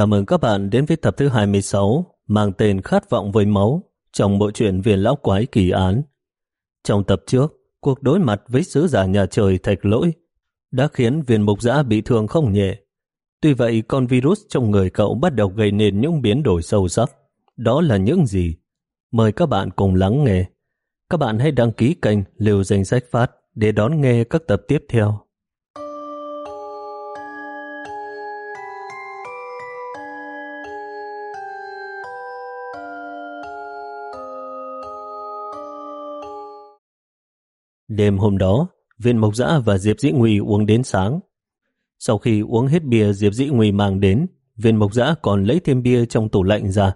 Chào mừng các bạn đến với tập thứ 26 mang tên Khát vọng với máu trong bộ truyện Viên Lão Quái Kỳ Án. Trong tập trước, cuộc đối mặt với sứ giả nhà trời thạch lỗi đã khiến viên mục giã bị thương không nhẹ. Tuy vậy, con virus trong người cậu bắt đầu gây nên những biến đổi sâu sắc. Đó là những gì? Mời các bạn cùng lắng nghe. Các bạn hãy đăng ký kênh Liều Danh Sách Phát để đón nghe các tập tiếp theo. Đêm hôm đó, viên mộc dã và Diệp Dĩ Nguy uống đến sáng. Sau khi uống hết bia Diệp Dĩ Nguy mang đến, viên mộc dã còn lấy thêm bia trong tủ lạnh ra.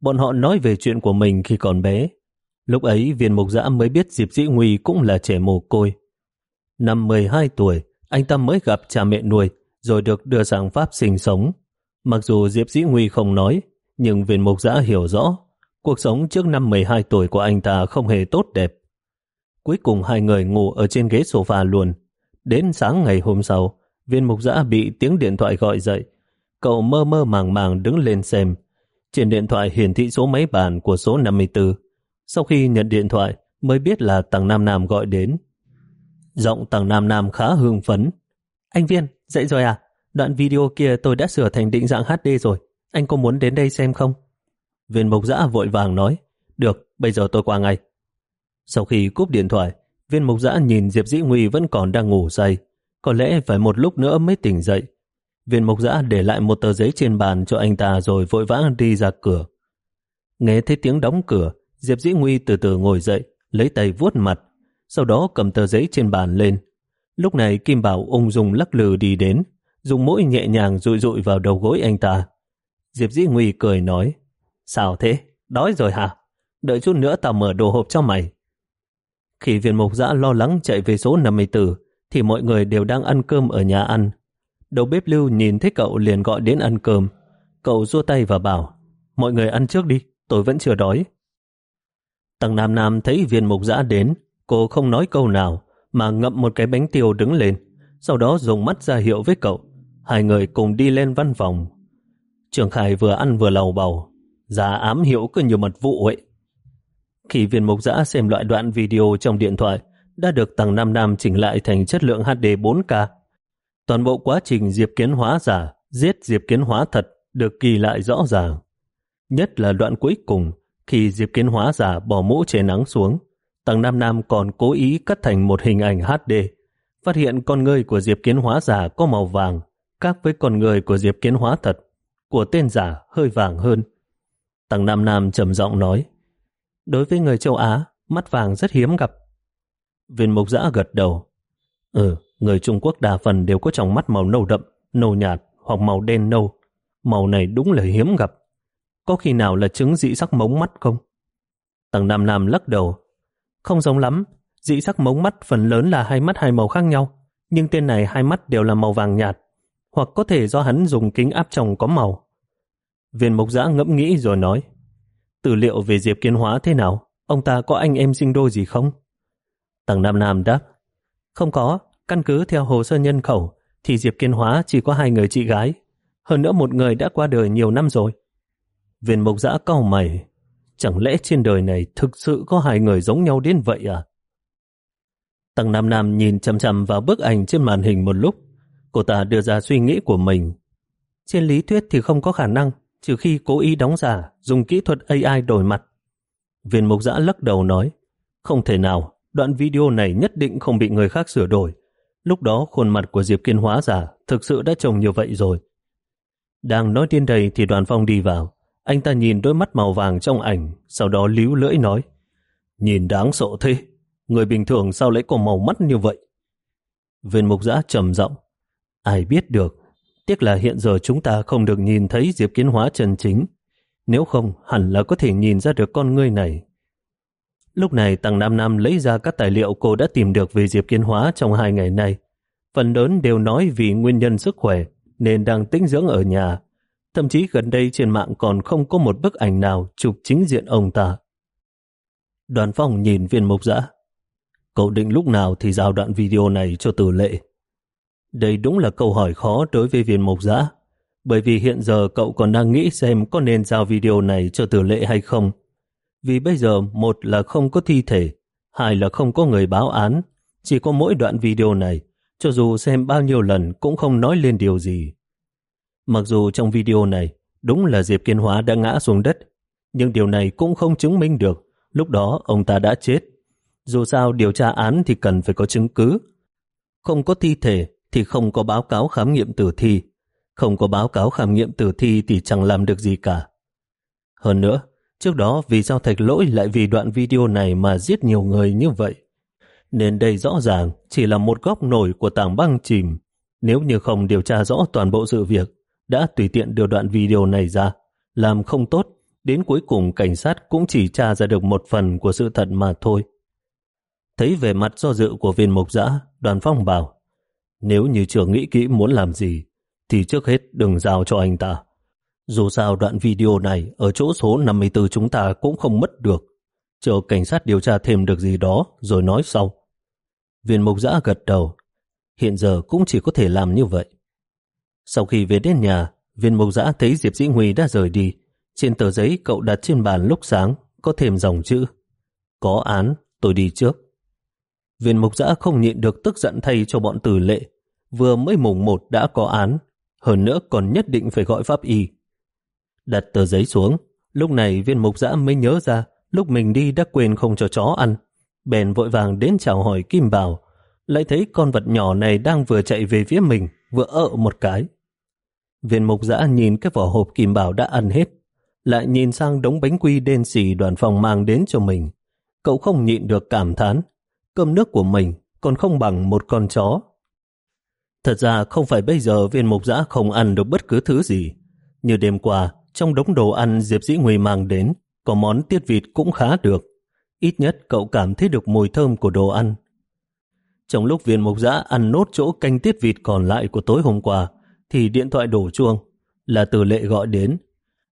Bọn họ nói về chuyện của mình khi còn bé. Lúc ấy viên mộc dã mới biết Diệp Dĩ Nguy cũng là trẻ mồ côi. Năm 12 tuổi, anh ta mới gặp cha mẹ nuôi, rồi được đưa sang Pháp sinh sống. Mặc dù Diệp Dĩ Nguy không nói, nhưng viên mộc dã hiểu rõ, cuộc sống trước năm 12 tuổi của anh ta không hề tốt đẹp. Cuối cùng hai người ngủ ở trên ghế sofa luôn. Đến sáng ngày hôm sau, viên mục giã bị tiếng điện thoại gọi dậy. Cậu mơ mơ màng màng đứng lên xem. Trên điện thoại hiển thị số máy bàn của số 54. Sau khi nhận điện thoại, mới biết là Tằng Nam Nam gọi đến. Giọng Tằng Nam Nam khá hương phấn. Anh Viên, dậy rồi à? Đoạn video kia tôi đã sửa thành định dạng HD rồi. Anh có muốn đến đây xem không? Viên mục giã vội vàng nói. Được, bây giờ tôi qua ngay. Sau khi cúp điện thoại, viên mục giã nhìn Diệp Dĩ Nguy vẫn còn đang ngủ say. Có lẽ phải một lúc nữa mới tỉnh dậy. Viên mục giã để lại một tờ giấy trên bàn cho anh ta rồi vội vã đi ra cửa. Nghe thấy tiếng đóng cửa, Diệp Dĩ Nguy từ từ ngồi dậy, lấy tay vuốt mặt, sau đó cầm tờ giấy trên bàn lên. Lúc này Kim Bảo ung dung lắc lư đi đến, dùng mũi nhẹ nhàng rụi rụi vào đầu gối anh ta. Diệp Dĩ Nguy cười nói, Sao thế? Đói rồi hả? Đợi chút nữa tao mở đồ hộp cho mày. Khi viên mục giã lo lắng chạy về số 54, thì mọi người đều đang ăn cơm ở nhà ăn. Đầu bếp lưu nhìn thấy cậu liền gọi đến ăn cơm. Cậu rua tay và bảo, mọi người ăn trước đi, tôi vẫn chưa đói. Tầng Nam Nam thấy viên mục giã đến, cô không nói câu nào, mà ngậm một cái bánh tiêu đứng lên, sau đó dùng mắt ra hiệu với cậu. Hai người cùng đi lên văn phòng. Trường Khải vừa ăn vừa lầu bầu, giả ám hiểu cứ như mật vụ ấy. Khi viên mục giã xem loại đoạn video trong điện thoại đã được tầng 5 năm chỉnh lại thành chất lượng HD 4K. Toàn bộ quá trình Diệp Kiến hóa giả, giết Diệp Kiến hóa thật được ghi lại rõ ràng. Nhất là đoạn cuối cùng, khi Diệp Kiến hóa giả bỏ mũ che nắng xuống, tầng Nam Nam còn cố ý cắt thành một hình ảnh HD, phát hiện con người của Diệp Kiến hóa giả có màu vàng, khác với con người của Diệp Kiến hóa thật, của tên giả hơi vàng hơn. Tầng Nam Nam trầm giọng nói, Đối với người châu Á, mắt vàng rất hiếm gặp. Viên mục giã gật đầu. Ừ, người Trung Quốc đa phần đều có trong mắt màu nâu đậm, nâu nhạt hoặc màu đen nâu. Màu này đúng là hiếm gặp. Có khi nào là chứng dị sắc mống mắt không? Tầng Nam Nam lắc đầu. Không giống lắm. Dị sắc mống mắt phần lớn là hai mắt hai màu khác nhau. Nhưng tên này hai mắt đều là màu vàng nhạt. Hoặc có thể do hắn dùng kính áp tròng có màu. Viên mục giã ngẫm nghĩ rồi nói. Tư liệu về Diệp Kiến Hóa thế nào? Ông ta có anh em sinh đôi gì không? Tầng Nam Nam đáp. Không có, căn cứ theo hồ sơ nhân khẩu thì Diệp Kiến Hóa chỉ có hai người chị gái. Hơn nữa một người đã qua đời nhiều năm rồi. Viên mộc giã cau mày. Chẳng lẽ trên đời này thực sự có hai người giống nhau đến vậy à? Tầng Nam Nam nhìn chăm chăm vào bức ảnh trên màn hình một lúc. Cô ta đưa ra suy nghĩ của mình. Trên lý thuyết thì không có khả năng trừ khi cố ý đóng giả, dùng kỹ thuật AI đổi mặt. Viên mục giã lắc đầu nói, không thể nào, đoạn video này nhất định không bị người khác sửa đổi. Lúc đó khuôn mặt của Diệp Kiên hóa giả thực sự đã trông như vậy rồi. Đang nói điên đầy thì đoàn phong đi vào. Anh ta nhìn đôi mắt màu vàng trong ảnh, sau đó líu lưỡi nói, nhìn đáng sợ thế, người bình thường sao lại có màu mắt như vậy? Viên mục giã trầm giọng ai biết được, Tiếc là hiện giờ chúng ta không được nhìn thấy Diệp Kiến Hóa chân chính. Nếu không, hẳn là có thể nhìn ra được con ngươi này. Lúc này Tăng Nam Nam lấy ra các tài liệu cô đã tìm được về Diệp Kiến Hóa trong hai ngày nay. Phần lớn đều nói vì nguyên nhân sức khỏe nên đang tĩnh dưỡng ở nhà. Thậm chí gần đây trên mạng còn không có một bức ảnh nào chụp chính diện ông ta. Đoàn phong nhìn viên mục giã. Cậu định lúc nào thì giao đoạn video này cho tử lệ. Đây đúng là câu hỏi khó đối với viên mộc giã. bởi vì hiện giờ cậu còn đang nghĩ xem có nên giao video này cho tử lệ hay không. Vì bây giờ một là không có thi thể, hai là không có người báo án, chỉ có mỗi đoạn video này, cho dù xem bao nhiêu lần cũng không nói lên điều gì. Mặc dù trong video này đúng là Diệp Kiên Hóa đã ngã xuống đất, nhưng điều này cũng không chứng minh được lúc đó ông ta đã chết. Dù sao điều tra án thì cần phải có chứng cứ. Không có thi thể thì không có báo cáo khám nghiệm tử thi. Không có báo cáo khám nghiệm tử thi thì chẳng làm được gì cả. Hơn nữa, trước đó vì sao thạch lỗi lại vì đoạn video này mà giết nhiều người như vậy? Nên đây rõ ràng chỉ là một góc nổi của tảng băng chìm. Nếu như không điều tra rõ toàn bộ sự việc, đã tùy tiện đưa đoạn video này ra, làm không tốt, đến cuối cùng cảnh sát cũng chỉ tra ra được một phần của sự thật mà thôi. Thấy về mặt do dự của viên mục giã, đoàn phong bảo, nếu như chưa nghĩ kỹ muốn làm gì, thì trước hết đừng giao cho anh ta. Dù sao đoạn video này ở chỗ số 54 chúng ta cũng không mất được. Chờ cảnh sát điều tra thêm được gì đó rồi nói sau. Viên mục giã gật đầu. Hiện giờ cũng chỉ có thể làm như vậy. Sau khi về đến nhà, viên mục giã thấy Diệp Dĩ Huy đã rời đi. Trên tờ giấy cậu đặt trên bàn lúc sáng có thêm dòng chữ. Có án, tôi đi trước. Viên mục giã không nhịn được tức giận thay cho bọn tử lệ. Vừa mới mùng một đã có án, hơn nữa còn nhất định phải gọi pháp y. Đặt tờ giấy xuống, lúc này viên mục giã mới nhớ ra lúc mình đi đã quên không cho chó ăn. Bèn vội vàng đến chào hỏi Kim Bảo, lại thấy con vật nhỏ này đang vừa chạy về phía mình, vừa ợ một cái. Viên mục giã nhìn cái vỏ hộp Kim Bảo đã ăn hết, lại nhìn sang đống bánh quy đen xì đoàn phòng mang đến cho mình. Cậu không nhịn được cảm thán, cơm nước của mình còn không bằng một con chó. Thật ra không phải bây giờ viên mục giã không ăn được bất cứ thứ gì. Như đêm qua, trong đống đồ ăn Diệp Dĩ Nguy mang đến, có món tiết vịt cũng khá được. Ít nhất cậu cảm thấy được mùi thơm của đồ ăn. Trong lúc viên mục giã ăn nốt chỗ canh tiết vịt còn lại của tối hôm qua, thì điện thoại đổ chuông, là từ lệ gọi đến.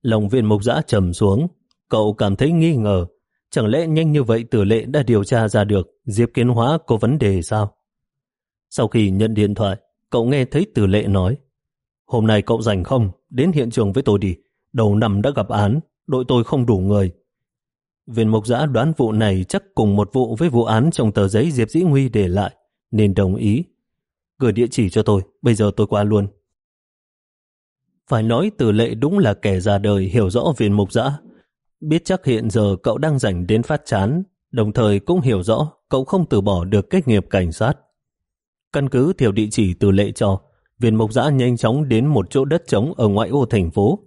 Lòng viên mục giã trầm xuống, cậu cảm thấy nghi ngờ, chẳng lẽ nhanh như vậy từ lệ đã điều tra ra được Diệp Kiến Hóa có vấn đề sao? Sau khi nhận điện thoại, cậu nghe thấy từ lệ nói, hôm nay cậu rảnh không, đến hiện trường với tôi đi, đầu năm đã gặp án, đội tôi không đủ người. Viên mục giã đoán vụ này chắc cùng một vụ với vụ án trong tờ giấy Diệp Dĩ Nguy để lại, nên đồng ý. Gửi địa chỉ cho tôi, bây giờ tôi qua luôn. Phải nói từ lệ đúng là kẻ già đời hiểu rõ viên mục giã. Biết chắc hiện giờ cậu đang rảnh đến phát chán, đồng thời cũng hiểu rõ cậu không từ bỏ được cách nghiệp cảnh sát. Căn cứ theo địa chỉ từ lệ cho, viên mộc giã nhanh chóng đến một chỗ đất trống ở ngoại ô thành phố.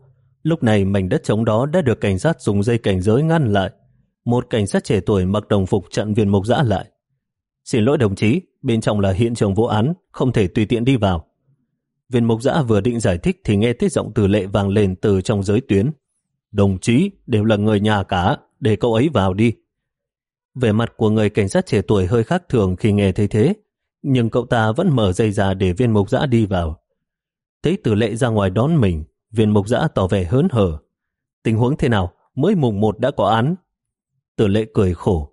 Lúc này mảnh đất trống đó đã được cảnh sát dùng dây cảnh giới ngăn lại. Một cảnh sát trẻ tuổi mặc đồng phục chặn viên mộc giã lại. Xin lỗi đồng chí, bên trong là hiện trường vụ án, không thể tùy tiện đi vào. Viên mộc giã vừa định giải thích thì nghe tiết giọng từ lệ vang lên từ trong giới tuyến. Đồng chí đều là người nhà cả, để cậu ấy vào đi. Vẻ mặt của người cảnh sát trẻ tuổi hơi khác thường khi nghe thấy thế, nhưng cậu ta vẫn mở dây ra để viên mục giã đi vào. Thấy Tử lệ ra ngoài đón mình, viên mục giã tỏ vẻ hớn hở. Tình huống thế nào? Mới mùng một đã có án. Tử lệ cười khổ.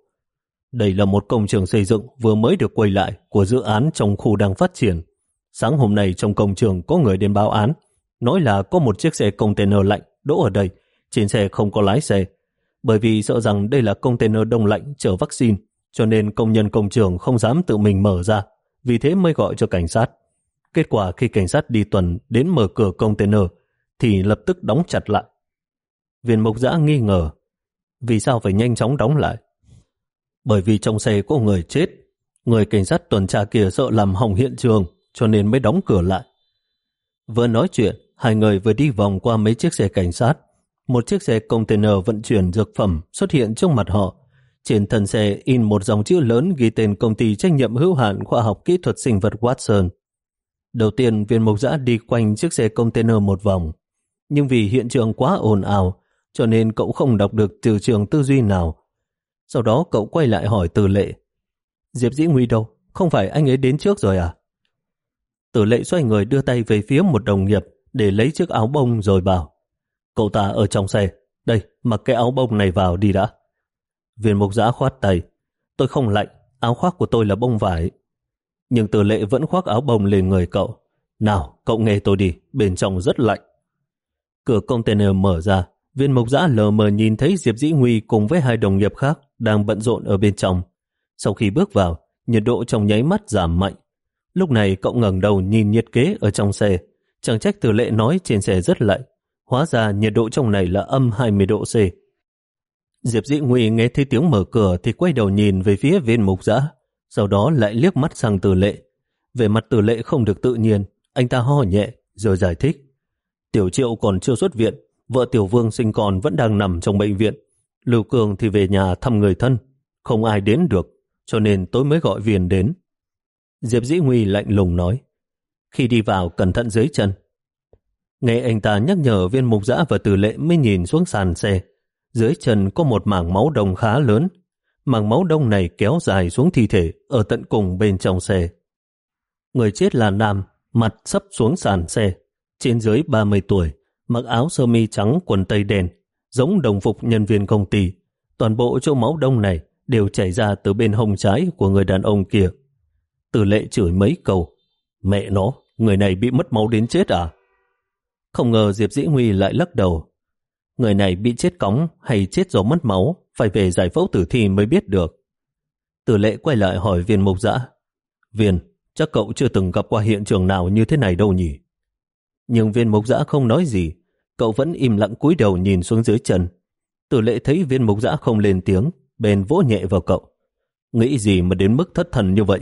Đây là một công trường xây dựng vừa mới được quay lại của dự án trong khu đang phát triển. Sáng hôm nay trong công trường có người đến báo án, nói là có một chiếc xe container lạnh đỗ ở đây, trên xe không có lái xe. Bởi vì sợ rằng đây là container đông lạnh chở vaccine, cho nên công nhân công trường không dám tự mình mở ra, vì thế mới gọi cho cảnh sát. Kết quả khi cảnh sát đi tuần đến mở cửa container, thì lập tức đóng chặt lại. Viên mộc giã nghi ngờ, vì sao phải nhanh chóng đóng lại? Bởi vì trong xe có người chết, người cảnh sát tuần tra kia sợ làm hỏng hiện trường, cho nên mới đóng cửa lại. Vừa nói chuyện, hai người vừa đi vòng qua mấy chiếc xe cảnh sát. Một chiếc xe container vận chuyển dược phẩm xuất hiện trước mặt họ. Trên thân xe in một dòng chữ lớn ghi tên công ty trách nhiệm hữu hạn khoa học kỹ thuật sinh vật Watson. Đầu tiên, viên mục giã đi quanh chiếc xe container một vòng. Nhưng vì hiện trường quá ồn ào, cho nên cậu không đọc được từ trường tư duy nào. Sau đó cậu quay lại hỏi từ lệ. Diệp Dĩ Nguy đâu? Không phải anh ấy đến trước rồi à? Tử lệ xoay người đưa tay về phía một đồng nghiệp để lấy chiếc áo bông rồi bảo cậu ta ở trong xe. Đây, mặc cái áo bông này vào đi đã. Viên mục giã khoát tay. Tôi không lạnh, áo khoác của tôi là bông vải. Nhưng tử lệ vẫn khoác áo bông lên người cậu. Nào, cậu nghe tôi đi, bên trong rất lạnh. Cửa container mở ra, viên mộc giã lờ mờ nhìn thấy Diệp Dĩ Nguy cùng với hai đồng nghiệp khác đang bận rộn ở bên trong. Sau khi bước vào, nhiệt độ trong nháy mắt giảm mạnh. Lúc này cậu ngẩng đầu nhìn nhiệt kế ở trong xe. Chẳng trách từ lệ nói trên xe rất lạnh. Hóa ra nhiệt độ trong này là âm 20 độ C. Diệp Dĩ Nguy nghe thấy tiếng mở cửa thì quay đầu nhìn về phía viên mục giã, sau đó lại liếc mắt sang Tử lệ. Về mặt Tử lệ không được tự nhiên, anh ta ho nhẹ rồi giải thích. Tiểu triệu còn chưa xuất viện, vợ tiểu vương sinh con vẫn đang nằm trong bệnh viện. Lưu Cường thì về nhà thăm người thân, không ai đến được, cho nên tôi mới gọi viên đến. Diệp Dĩ Nguy lạnh lùng nói, khi đi vào cẩn thận dưới chân. Nghe anh ta nhắc nhở viên mục giã và Tử lệ mới nhìn xuống sàn xe. Dưới chân có một mảng máu đông khá lớn. Mảng máu đông này kéo dài xuống thi thể ở tận cùng bên trong xe. Người chết là nam, mặt sấp xuống sàn xe, trên dưới 30 tuổi, mặc áo sơ mi trắng quần tây đen, giống đồng phục nhân viên công ty. Toàn bộ chỗ máu đông này đều chảy ra từ bên hông trái của người đàn ông kia. Từ lệ chửi mấy câu, mẹ nó, người này bị mất máu đến chết à? Không ngờ Diệp Dĩ Huy lại lắc đầu. Người này bị chết cóng hay chết do mất máu, phải về giải phẫu tử thi mới biết được. Tử lệ quay lại hỏi viên mục dã, Viên, chắc cậu chưa từng gặp qua hiện trường nào như thế này đâu nhỉ? Nhưng viên mục dã không nói gì, cậu vẫn im lặng cúi đầu nhìn xuống dưới chân. Tử lệ thấy viên mục dã không lên tiếng, bèn vỗ nhẹ vào cậu. Nghĩ gì mà đến mức thất thần như vậy?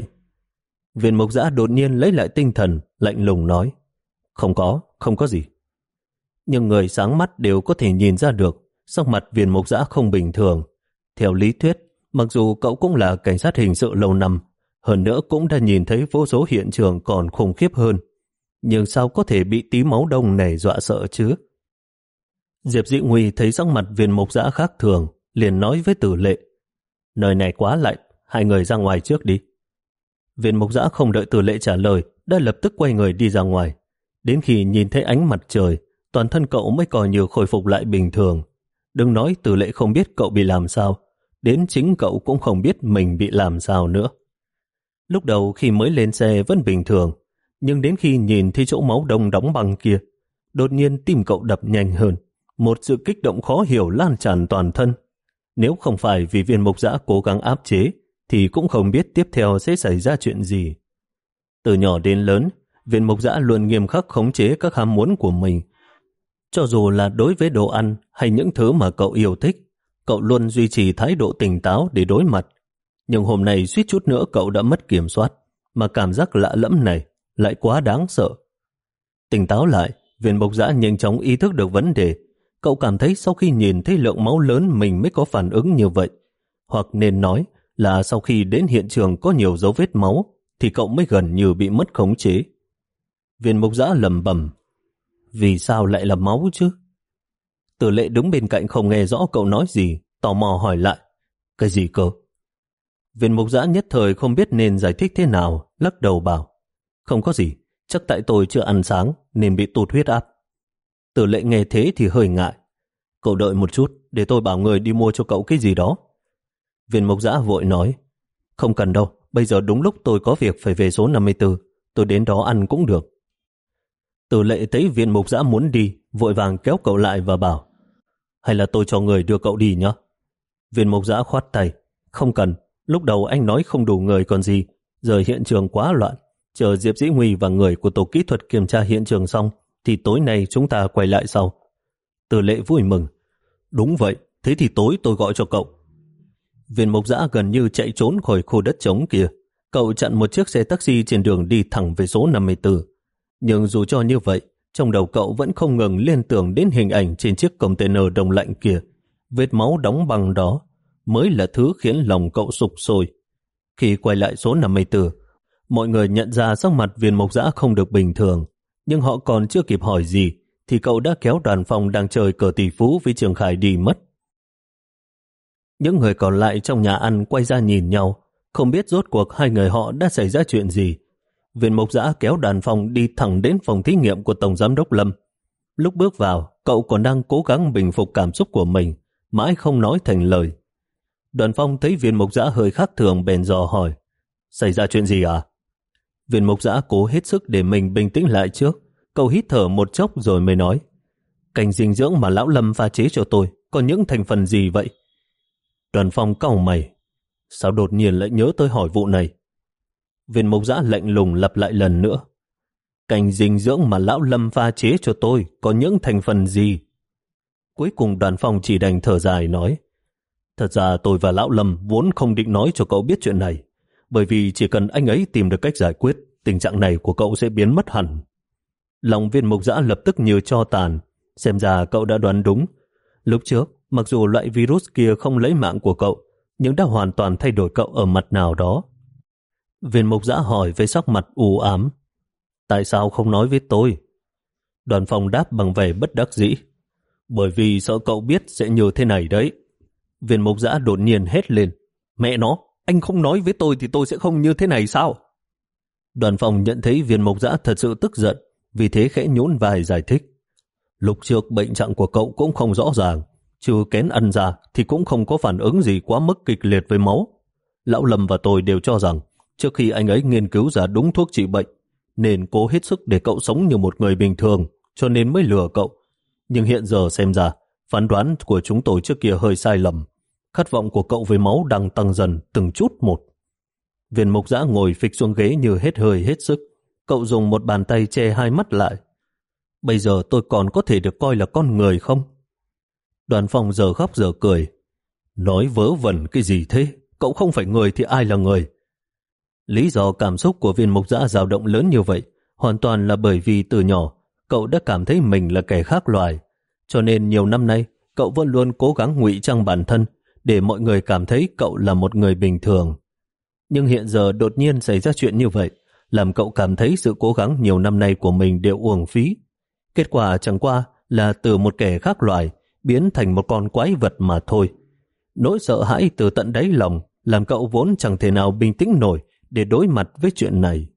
Viên mục dã đột nhiên lấy lại tinh thần, lạnh lùng nói. Không có, không có gì. Nhưng người sáng mắt đều có thể nhìn ra được, sắc mặt viên mục giã không bình thường. Theo lý thuyết, mặc dù cậu cũng là cảnh sát hình sự lâu năm, hơn nữa cũng đã nhìn thấy vô số hiện trường còn khủng khiếp hơn. Nhưng sao có thể bị tí máu đông này dọa sợ chứ? Diệp Dị Nguy thấy sắc mặt viên mục giã khác thường, liền nói với tử lệ. Nơi này quá lạnh, hai người ra ngoài trước đi. Viên mục giã không đợi tử lệ trả lời, đã lập tức quay người đi ra ngoài. Đến khi nhìn thấy ánh mặt trời, toàn thân cậu mới coi như khôi phục lại bình thường. Đừng nói từ lệ không biết cậu bị làm sao, đến chính cậu cũng không biết mình bị làm sao nữa. Lúc đầu khi mới lên xe vẫn bình thường, nhưng đến khi nhìn thấy chỗ máu đông đóng băng kia, đột nhiên tim cậu đập nhanh hơn. Một sự kích động khó hiểu lan tràn toàn thân. Nếu không phải vì viên mục giã cố gắng áp chế, thì cũng không biết tiếp theo sẽ xảy ra chuyện gì. Từ nhỏ đến lớn, viên mục giã luôn nghiêm khắc khống chế các ham muốn của mình. Cho dù là đối với đồ ăn hay những thứ mà cậu yêu thích, cậu luôn duy trì thái độ tỉnh táo để đối mặt. Nhưng hôm nay suýt chút nữa cậu đã mất kiểm soát, mà cảm giác lạ lẫm này lại quá đáng sợ. Tỉnh táo lại, viên Bộc giã nhanh chóng ý thức được vấn đề. Cậu cảm thấy sau khi nhìn thấy lượng máu lớn mình mới có phản ứng như vậy. Hoặc nên nói là sau khi đến hiện trường có nhiều dấu vết máu thì cậu mới gần như bị mất khống chế. Viên mục giã lầm bầm vì sao lại là máu chứ? Tử lệ đứng bên cạnh không nghe rõ cậu nói gì, tò mò hỏi lại. Cái gì cơ? Viên mục giã nhất thời không biết nên giải thích thế nào, lắc đầu bảo. Không có gì, chắc tại tôi chưa ăn sáng nên bị tụt huyết áp. Tử lệ nghe thế thì hơi ngại. Cậu đợi một chút để tôi bảo người đi mua cho cậu cái gì đó. Viên mộc giã vội nói, không cần đâu, bây giờ đúng lúc tôi có việc phải về số 54, tôi đến đó ăn cũng được. Tử lệ thấy viên mục giã muốn đi, vội vàng kéo cậu lại và bảo, hay là tôi cho người đưa cậu đi nhé. Viên mục giã khoát tay, không cần, lúc đầu anh nói không đủ người còn gì, giờ hiện trường quá loạn, chờ Diệp Dĩ Huy và người của tổ kỹ thuật kiểm tra hiện trường xong, thì tối nay chúng ta quay lại sau. Tử lệ vui mừng, đúng vậy, thế thì tối tôi gọi cho cậu. Viên Mục giã gần như chạy trốn khỏi khu đất trống kia. Cậu chặn một chiếc xe taxi trên đường đi thẳng về số 54. Nhưng dù cho như vậy, trong đầu cậu vẫn không ngừng liên tưởng đến hình ảnh trên chiếc container đông lạnh kia. Vết máu đóng bằng đó mới là thứ khiến lòng cậu sụp sôi. Khi quay lại số 54, mọi người nhận ra sắc mặt viên mộc giã không được bình thường, nhưng họ còn chưa kịp hỏi gì, thì cậu đã kéo đoàn phòng đang chơi cờ tỷ phú với Trường Khải đi mất. Những người còn lại trong nhà ăn quay ra nhìn nhau, không biết rốt cuộc hai người họ đã xảy ra chuyện gì. Viên mộc giã kéo đàn phòng đi thẳng đến phòng thí nghiệm của Tổng Giám đốc Lâm. Lúc bước vào, cậu còn đang cố gắng bình phục cảm xúc của mình, mãi không nói thành lời. Đoàn phong thấy viên mộc giã hơi khác thường bèn dò hỏi, xảy ra chuyện gì à? Viên mộc giã cố hết sức để mình bình tĩnh lại trước, cậu hít thở một chốc rồi mới nói, Cành dinh dưỡng mà lão Lâm pha chế cho tôi có những thành phần gì vậy? Đoàn phong cau mày. Sao đột nhiên lại nhớ tới hỏi vụ này? Viên mộc giã lạnh lùng lặp lại lần nữa. Cành dinh dưỡng mà lão Lâm pha chế cho tôi có những thành phần gì? Cuối cùng đoàn phong chỉ đành thở dài nói. Thật ra tôi và lão Lâm vốn không định nói cho cậu biết chuyện này, bởi vì chỉ cần anh ấy tìm được cách giải quyết, tình trạng này của cậu sẽ biến mất hẳn. Lòng viên mục giã lập tức như cho tàn, xem ra cậu đã đoán đúng. Lúc trước, mặc dù loại virus kia không lấy mạng của cậu, nhưng đã hoàn toàn thay đổi cậu ở mặt nào đó. Viên mục giã hỏi với sắc mặt u ám. Tại sao không nói với tôi? Đoàn phòng đáp bằng vẻ bất đắc dĩ. Bởi vì sợ cậu biết sẽ như thế này đấy. Viên mục giã đột nhiên hét lên. Mẹ nó, anh không nói với tôi thì tôi sẽ không như thế này sao? Đoàn phòng nhận thấy viên mục giã thật sự tức giận, vì thế khẽ nhún vai giải thích. Lục trước bệnh trạng của cậu cũng không rõ ràng, trừ kén ăn ra thì cũng không có phản ứng gì quá mức kịch liệt với máu. Lão Lâm và tôi đều cho rằng trước khi anh ấy nghiên cứu ra đúng thuốc trị bệnh, nên cố hết sức để cậu sống như một người bình thường, cho nên mới lừa cậu. Nhưng hiện giờ xem ra, phán đoán của chúng tôi trước kia hơi sai lầm. Khát vọng của cậu với máu đang tăng dần từng chút một. Viên mục giã ngồi phịch xuống ghế như hết hơi hết sức. Cậu dùng một bàn tay che hai mắt lại. Bây giờ tôi còn có thể được coi là con người không? Đoàn phòng giờ khóc giờ cười. Nói vớ vẩn cái gì thế? Cậu không phải người thì ai là người? Lý do cảm xúc của viên mục giã dao động lớn như vậy hoàn toàn là bởi vì từ nhỏ cậu đã cảm thấy mình là kẻ khác loài. Cho nên nhiều năm nay cậu vẫn luôn cố gắng ngụy trang bản thân để mọi người cảm thấy cậu là một người bình thường. Nhưng hiện giờ đột nhiên xảy ra chuyện như vậy, làm cậu cảm thấy sự cố gắng nhiều năm nay của mình đều uổng phí. Kết quả chẳng qua là từ một kẻ khác loài biến thành một con quái vật mà thôi. Nỗi sợ hãi từ tận đáy lòng làm cậu vốn chẳng thể nào bình tĩnh nổi để đối mặt với chuyện này.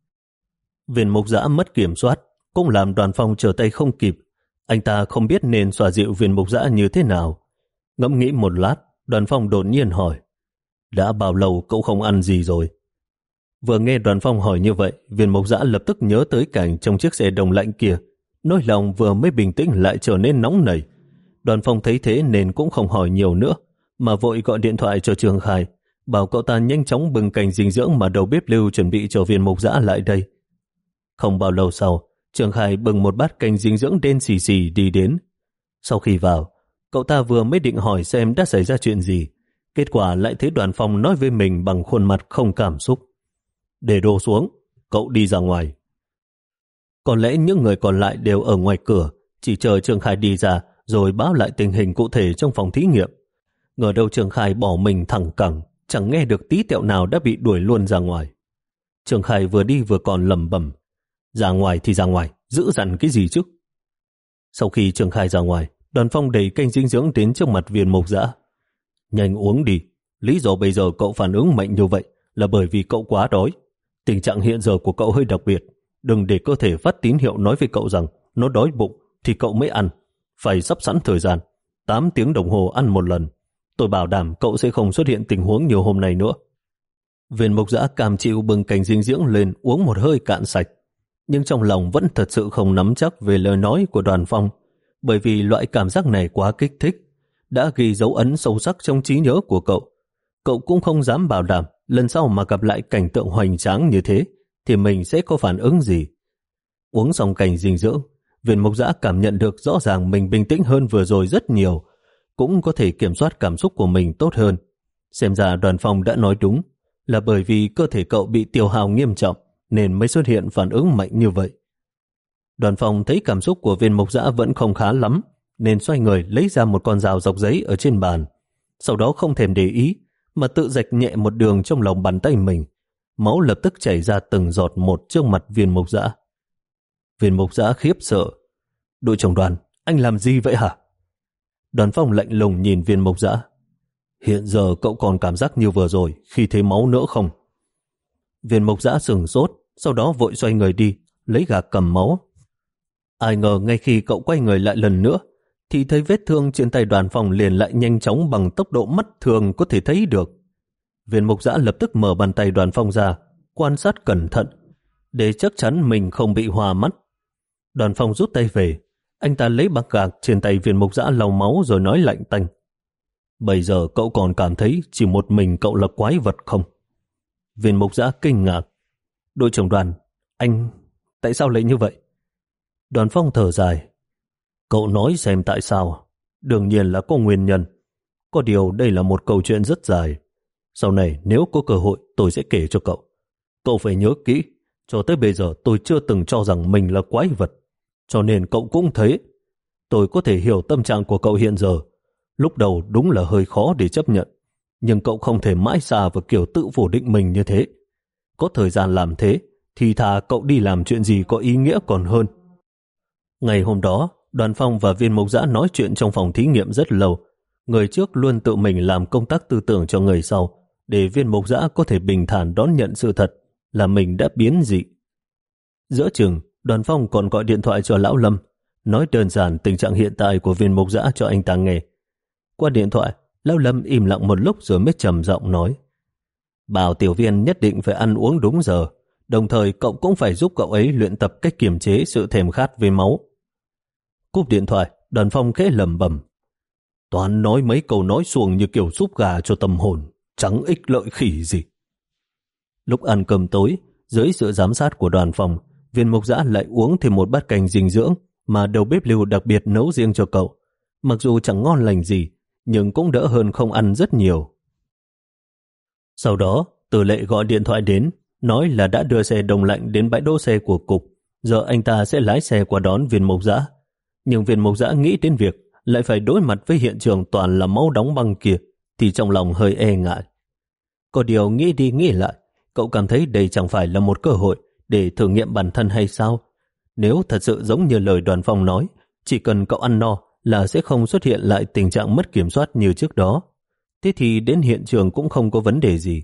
Viên mục giã mất kiểm soát, cũng làm đoàn phong trở tay không kịp. Anh ta không biết nên xòa dịu viên mục giã như thế nào. Ngẫm nghĩ một lát, đoàn phong đột nhiên hỏi, đã bao lâu cậu không ăn gì rồi? Vừa nghe đoàn phong hỏi như vậy, viên Mục giã lập tức nhớ tới cảnh trong chiếc xe đồng lạnh kia. Nỗi lòng vừa mới bình tĩnh lại trở nên nóng nảy. Đoàn phong thấy thế nên cũng không hỏi nhiều nữa, mà vội gọi điện thoại cho Trường Khai, bảo cậu ta nhanh chóng bừng cảnh dinh dưỡng mà đầu bếp lưu chuẩn bị cho viên mộc dã lại đây. Không bao lâu sau, Trường Khai bừng một bát canh dinh dưỡng đen xì xì đi đến. Sau khi vào, cậu ta vừa mới định hỏi xem đã xảy ra chuyện gì, Kết quả lại thấy đoàn phòng nói với mình bằng khuôn mặt không cảm xúc. Để đồ xuống, cậu đi ra ngoài. Có lẽ những người còn lại đều ở ngoài cửa, chỉ chờ Trường Khai đi ra rồi báo lại tình hình cụ thể trong phòng thí nghiệm. Ngờ đâu Trường Khai bỏ mình thẳng cẳng, chẳng nghe được tí tẹo nào đã bị đuổi luôn ra ngoài. Trường Khai vừa đi vừa còn lầm bẩm. Ra ngoài thì ra ngoài, giữ dằn cái gì chứ? Sau khi Trường Khai ra ngoài, đoàn phong đầy canh dinh dưỡng đến trước mặt viên mục dã. Nhanh uống đi. Lý do bây giờ cậu phản ứng mạnh như vậy là bởi vì cậu quá đói. Tình trạng hiện giờ của cậu hơi đặc biệt. Đừng để cơ thể phát tín hiệu nói với cậu rằng nó đói bụng thì cậu mới ăn. Phải sắp sẵn thời gian. 8 tiếng đồng hồ ăn một lần. Tôi bảo đảm cậu sẽ không xuất hiện tình huống nhiều hôm nay nữa. Viên mộc giã cam chịu bừng cành dinh dưỡng lên uống một hơi cạn sạch. Nhưng trong lòng vẫn thật sự không nắm chắc về lời nói của đoàn phong bởi vì loại cảm giác này quá kích thích đã ghi dấu ấn sâu sắc trong trí nhớ của cậu. Cậu cũng không dám bảo đảm lần sau mà gặp lại cảnh tượng hoành tráng như thế thì mình sẽ có phản ứng gì. Uống xong cành dinh dưỡng, viên mộc giã cảm nhận được rõ ràng mình bình tĩnh hơn vừa rồi rất nhiều, cũng có thể kiểm soát cảm xúc của mình tốt hơn. Xem ra đoàn phòng đã nói đúng, là bởi vì cơ thể cậu bị tiêu hào nghiêm trọng nên mới xuất hiện phản ứng mạnh như vậy. Đoàn phòng thấy cảm xúc của viên mộc giã vẫn không khá lắm, nên xoay người lấy ra một con dao dọc giấy ở trên bàn. Sau đó không thèm để ý, mà tự rạch nhẹ một đường trong lòng bàn tay mình. Máu lập tức chảy ra từng giọt một trước mặt viên mục giã. Viên mục giã khiếp sợ. Đội trưởng đoàn, anh làm gì vậy hả? Đoàn phong lạnh lùng nhìn viên mộc dã. Hiện giờ cậu còn cảm giác như vừa rồi khi thấy máu nữa không? Viên mộc dã sừng sốt, sau đó vội xoay người đi, lấy gà cầm máu, Ai ngờ ngay khi cậu quay người lại lần nữa, thì thấy vết thương trên tay đoàn phòng liền lại nhanh chóng bằng tốc độ mắt thường có thể thấy được. Viên mục giã lập tức mở bàn tay đoàn phong ra, quan sát cẩn thận, để chắc chắn mình không bị hòa mắt. Đoàn phong rút tay về, anh ta lấy bạc gạc trên tay viên mục giã lau máu rồi nói lạnh tanh. Bây giờ cậu còn cảm thấy chỉ một mình cậu là quái vật không? Viên mục giã kinh ngạc. Đội trưởng đoàn, anh... Tại sao lại như vậy? Đoàn phong thở dài. Cậu nói xem tại sao. Đương nhiên là có nguyên nhân. Có điều đây là một câu chuyện rất dài. Sau này nếu có cơ hội tôi sẽ kể cho cậu. Cậu phải nhớ kỹ, cho tới bây giờ tôi chưa từng cho rằng mình là quái vật. Cho nên cậu cũng thấy. Tôi có thể hiểu tâm trạng của cậu hiện giờ. Lúc đầu đúng là hơi khó để chấp nhận. Nhưng cậu không thể mãi xa vào kiểu tự phủ định mình như thế. Có thời gian làm thế, thì thà cậu đi làm chuyện gì có ý nghĩa còn hơn. Ngày hôm đó, đoàn phong và viên mộc giã nói chuyện trong phòng thí nghiệm rất lâu. Người trước luôn tự mình làm công tác tư tưởng cho người sau, để viên mộc giã có thể bình thản đón nhận sự thật là mình đã biến dị. Giữa chừng, đoàn phong còn gọi điện thoại cho Lão Lâm, nói đơn giản tình trạng hiện tại của viên mộc giã cho anh ta nghe. Qua điện thoại, Lão Lâm im lặng một lúc rồi mới trầm giọng nói Bảo tiểu viên nhất định phải ăn uống đúng giờ, đồng thời cậu cũng phải giúp cậu ấy luyện tập cách kiềm chế sự thèm khát với máu. Cúp điện thoại, đoàn phong khẽ lầm bầm. Toàn nói mấy câu nói xuồng như kiểu giúp gà cho tâm hồn, chẳng ích lợi khỉ gì. Lúc ăn cơm tối, dưới sự giám sát của đoàn phòng, viên mục giã lại uống thêm một bát canh dinh dưỡng mà đầu bếp lưu đặc biệt nấu riêng cho cậu. Mặc dù chẳng ngon lành gì, nhưng cũng đỡ hơn không ăn rất nhiều. Sau đó, Tử Lệ gọi điện thoại đến, nói là đã đưa xe đông lạnh đến bãi đỗ xe của cục, giờ anh ta sẽ lái xe qua đón viên mộc giã. Nhưng viên mộc giã nghĩ đến việc lại phải đối mặt với hiện trường toàn là máu đóng băng kia, thì trong lòng hơi e ngại. Có điều nghĩ đi nghĩ lại, cậu cảm thấy đây chẳng phải là một cơ hội để thử nghiệm bản thân hay sao? Nếu thật sự giống như lời đoàn phong nói, chỉ cần cậu ăn no là sẽ không xuất hiện lại tình trạng mất kiểm soát như trước đó. Thế thì đến hiện trường cũng không có vấn đề gì.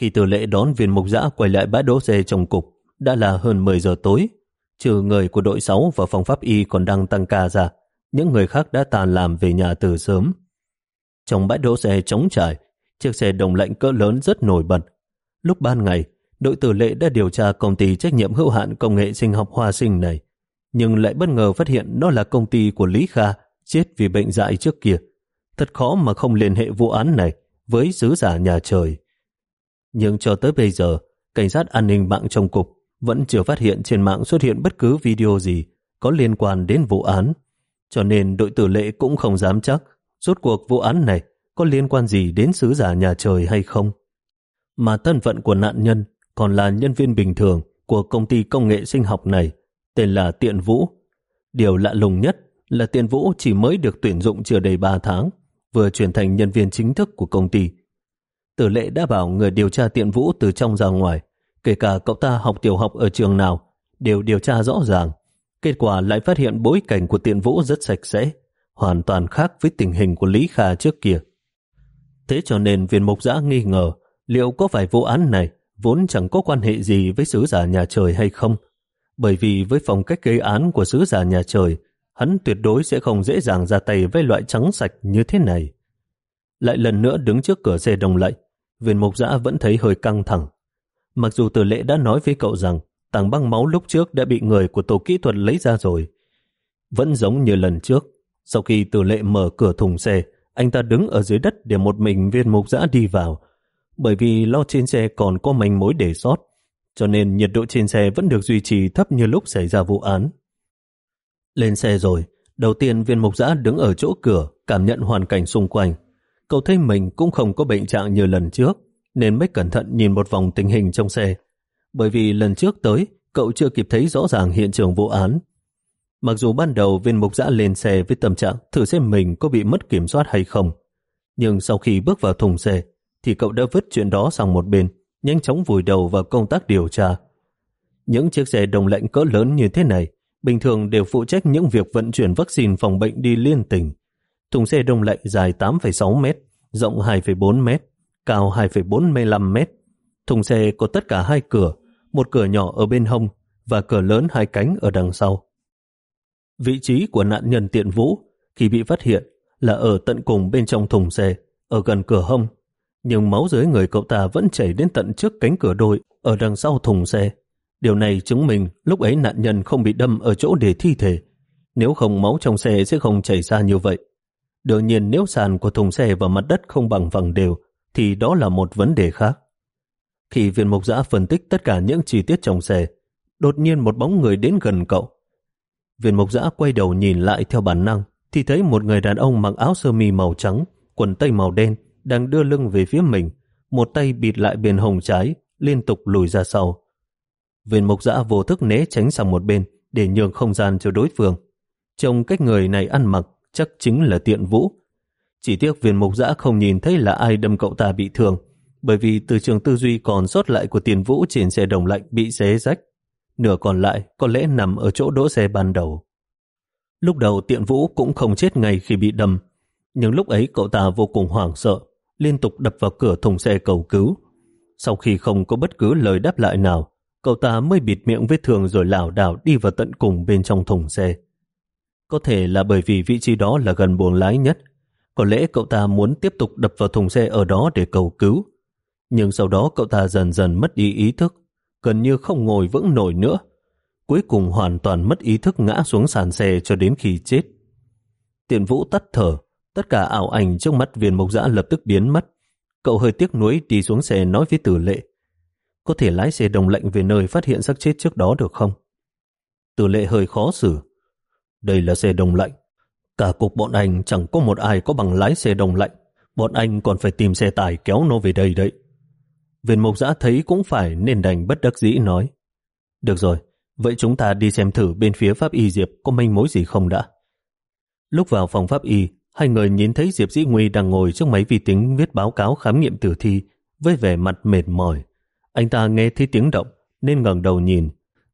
Khi từ lệ đón viên mục giã quay lại bãi đỗ xe trong cục, đã là hơn 10 giờ tối. Trừ người của đội 6 và phòng pháp y còn đang tăng ca ra, những người khác đã tàn làm về nhà từ sớm. Trong bãi đỗ xe trống trải, chiếc xe đồng lạnh cỡ lớn rất nổi bật. Lúc ban ngày, đội tử lệ đã điều tra công ty trách nhiệm hữu hạn công nghệ sinh học hoa sinh này, nhưng lại bất ngờ phát hiện nó là công ty của Lý Kha chết vì bệnh dại trước kia. Thật khó mà không liên hệ vụ án này với sứ giả nhà trời. Nhưng cho tới bây giờ, cảnh sát an ninh mạng trong cục vẫn chưa phát hiện trên mạng xuất hiện bất cứ video gì có liên quan đến vụ án. Cho nên đội tử lệ cũng không dám chắc rốt cuộc vụ án này có liên quan gì đến sứ giả nhà trời hay không. Mà thân phận của nạn nhân còn là nhân viên bình thường của công ty công nghệ sinh học này, tên là Tiện Vũ. Điều lạ lùng nhất là Tiện Vũ chỉ mới được tuyển dụng chưa đầy 3 tháng, vừa chuyển thành nhân viên chính thức của công ty. Tử lệ đã bảo người điều tra Tiện Vũ từ trong ra ngoài, kể cả cậu ta học tiểu học ở trường nào, đều điều tra rõ ràng. Kết quả lại phát hiện bối cảnh của Tiện Vũ rất sạch sẽ, hoàn toàn khác với tình hình của Lý Kha trước kia. Thế cho nên viên mục giã nghi ngờ liệu có phải vụ án này vốn chẳng có quan hệ gì với sứ giả nhà trời hay không. Bởi vì với phong cách gây án của sứ giả nhà trời, hắn tuyệt đối sẽ không dễ dàng ra tay với loại trắng sạch như thế này. Lại lần nữa đứng trước cửa xe đồng lệnh, viên mục giã vẫn thấy hơi căng thẳng. Mặc dù tử lệ đã nói với cậu rằng tảng băng máu lúc trước đã bị người của tổ kỹ thuật lấy ra rồi. Vẫn giống như lần trước, sau khi tử lệ mở cửa thùng xe, anh ta đứng ở dưới đất để một mình viên mục giã đi vào, bởi vì lo trên xe còn có manh mối để sót, cho nên nhiệt độ trên xe vẫn được duy trì thấp như lúc xảy ra vụ án. Lên xe rồi, đầu tiên viên mục giã đứng ở chỗ cửa, cảm nhận hoàn cảnh xung quanh. Cậu thấy mình cũng không có bệnh trạng như lần trước, nên mới cẩn thận nhìn một vòng tình hình trong xe. Bởi vì lần trước tới, cậu chưa kịp thấy rõ ràng hiện trường vụ án. Mặc dù ban đầu viên mục giã lên xe với tâm trạng thử xem mình có bị mất kiểm soát hay không, nhưng sau khi bước vào thùng xe, thì cậu đã vứt chuyện đó sang một bên, nhanh chóng vùi đầu vào công tác điều tra. Những chiếc xe đồng lạnh cỡ lớn như thế này bình thường đều phụ trách những việc vận chuyển vaccine phòng bệnh đi liên tỉnh. Thùng xe đông lạnh dài 8,6 mét, rộng 2,4 mét, cao 2,45 mét. Thùng xe có tất cả hai cửa, một cửa nhỏ ở bên hông và cửa lớn hai cánh ở đằng sau. Vị trí của nạn nhân tiện vũ khi bị phát hiện là ở tận cùng bên trong thùng xe, ở gần cửa hông. Nhưng máu dưới người cậu ta vẫn chảy đến tận trước cánh cửa đội ở đằng sau thùng xe. Điều này chứng minh lúc ấy nạn nhân không bị đâm ở chỗ để thi thể. nếu không máu trong xe sẽ không chảy ra như vậy. Đương nhiên nếu sàn của thùng xe và mặt đất không bằng phẳng đều, thì đó là một vấn đề khác. Khi viên mục giã phân tích tất cả những chi tiết trong xe, đột nhiên một bóng người đến gần cậu. Viên mục giã quay đầu nhìn lại theo bản năng, thì thấy một người đàn ông mặc áo sơ mi màu trắng, quần tây màu đen, đang đưa lưng về phía mình, một tay bịt lại bên hồng trái, liên tục lùi ra sau. Viên mục giã vô thức né tránh sang một bên để nhường không gian cho đối phương. Trông cách người này ăn mặc chắc chính là tiện vũ. Chỉ tiếc viên mục giã không nhìn thấy là ai đâm cậu ta bị thương, bởi vì từ trường tư duy còn sót lại của tiền vũ trên xe đồng lạnh bị xé rách. Nửa còn lại có lẽ nằm ở chỗ đỗ xe ban đầu. Lúc đầu tiện vũ cũng không chết ngay khi bị đâm, nhưng lúc ấy cậu ta vô cùng hoảng sợ, liên tục đập vào cửa thùng xe cầu cứu. Sau khi không có bất cứ lời đáp lại nào, cậu ta mới bịt miệng vết thương rồi lảo đảo đi vào tận cùng bên trong thùng xe. Có thể là bởi vì vị trí đó là gần buồng lái nhất, có lẽ cậu ta muốn tiếp tục đập vào thùng xe ở đó để cầu cứu. Nhưng sau đó cậu ta dần dần mất đi ý thức, gần như không ngồi vững nổi nữa. Cuối cùng hoàn toàn mất ý thức ngã xuống sàn xe cho đến khi chết. Tiện vũ tắt thở, tất cả ảo ảnh trước mắt viên mộc dã lập tức biến mất. Cậu hơi tiếc nuối đi xuống xe nói với tử lệ. Có thể lái xe đồng lệnh về nơi phát hiện xác chết trước đó được không? Tử lệ hơi khó xử. Đây là xe đồng lạnh. Cả cục bọn anh chẳng có một ai có bằng lái xe đồng lạnh. Bọn anh còn phải tìm xe tải kéo nó về đây đấy. Viên mộc giã thấy cũng phải nên đành bất đắc dĩ nói. Được rồi, vậy chúng ta đi xem thử bên phía Pháp Y Diệp có manh mối gì không đã. Lúc vào phòng Pháp Y, hai người nhìn thấy Diệp Dĩ Nguy đang ngồi trước máy vi tính viết báo cáo khám nghiệm tử thi với vẻ mặt mệt mỏi. Anh ta nghe thấy tiếng động nên ngẩng đầu nhìn.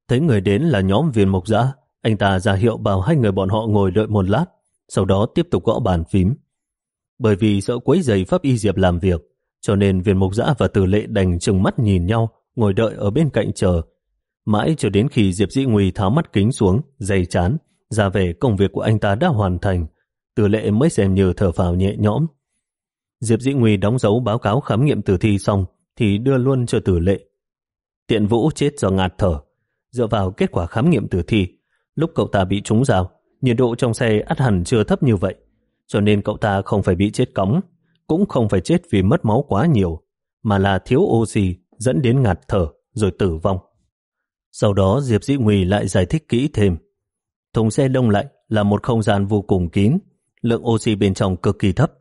Thấy người đến là nhóm viên mộc giã, anh ta ra hiệu bảo hai người bọn họ ngồi đợi một lát, sau đó tiếp tục gõ bàn phím. Bởi vì sợ quấy giày Pháp Y Diệp làm việc, cho nên viên mộc giã và tử lệ đành chừng mắt nhìn nhau, ngồi đợi ở bên cạnh chờ. Mãi cho đến khi Diệp Dĩ Nguy tháo mắt kính xuống, dày chán, ra về công việc của anh ta đã hoàn thành, tử lệ mới xem như thở phào nhẹ nhõm. Diệp Dĩ Nguy đóng dấu báo cáo khám nghiệm tử thi xong, thì đưa luôn cho tử lệ. Tiện Vũ chết do ngạt thở. Dựa vào kết quả khám nghiệm tử thi, lúc cậu ta bị trúng rào, nhiệt độ trong xe ắt hẳn chưa thấp như vậy, cho nên cậu ta không phải bị chết cóng, cũng không phải chết vì mất máu quá nhiều, mà là thiếu oxy dẫn đến ngạt thở rồi tử vong. Sau đó Diệp Dĩ Nguy lại giải thích kỹ thêm. Thùng xe đông lạnh là một không gian vô cùng kín, lượng oxy bên trong cực kỳ thấp.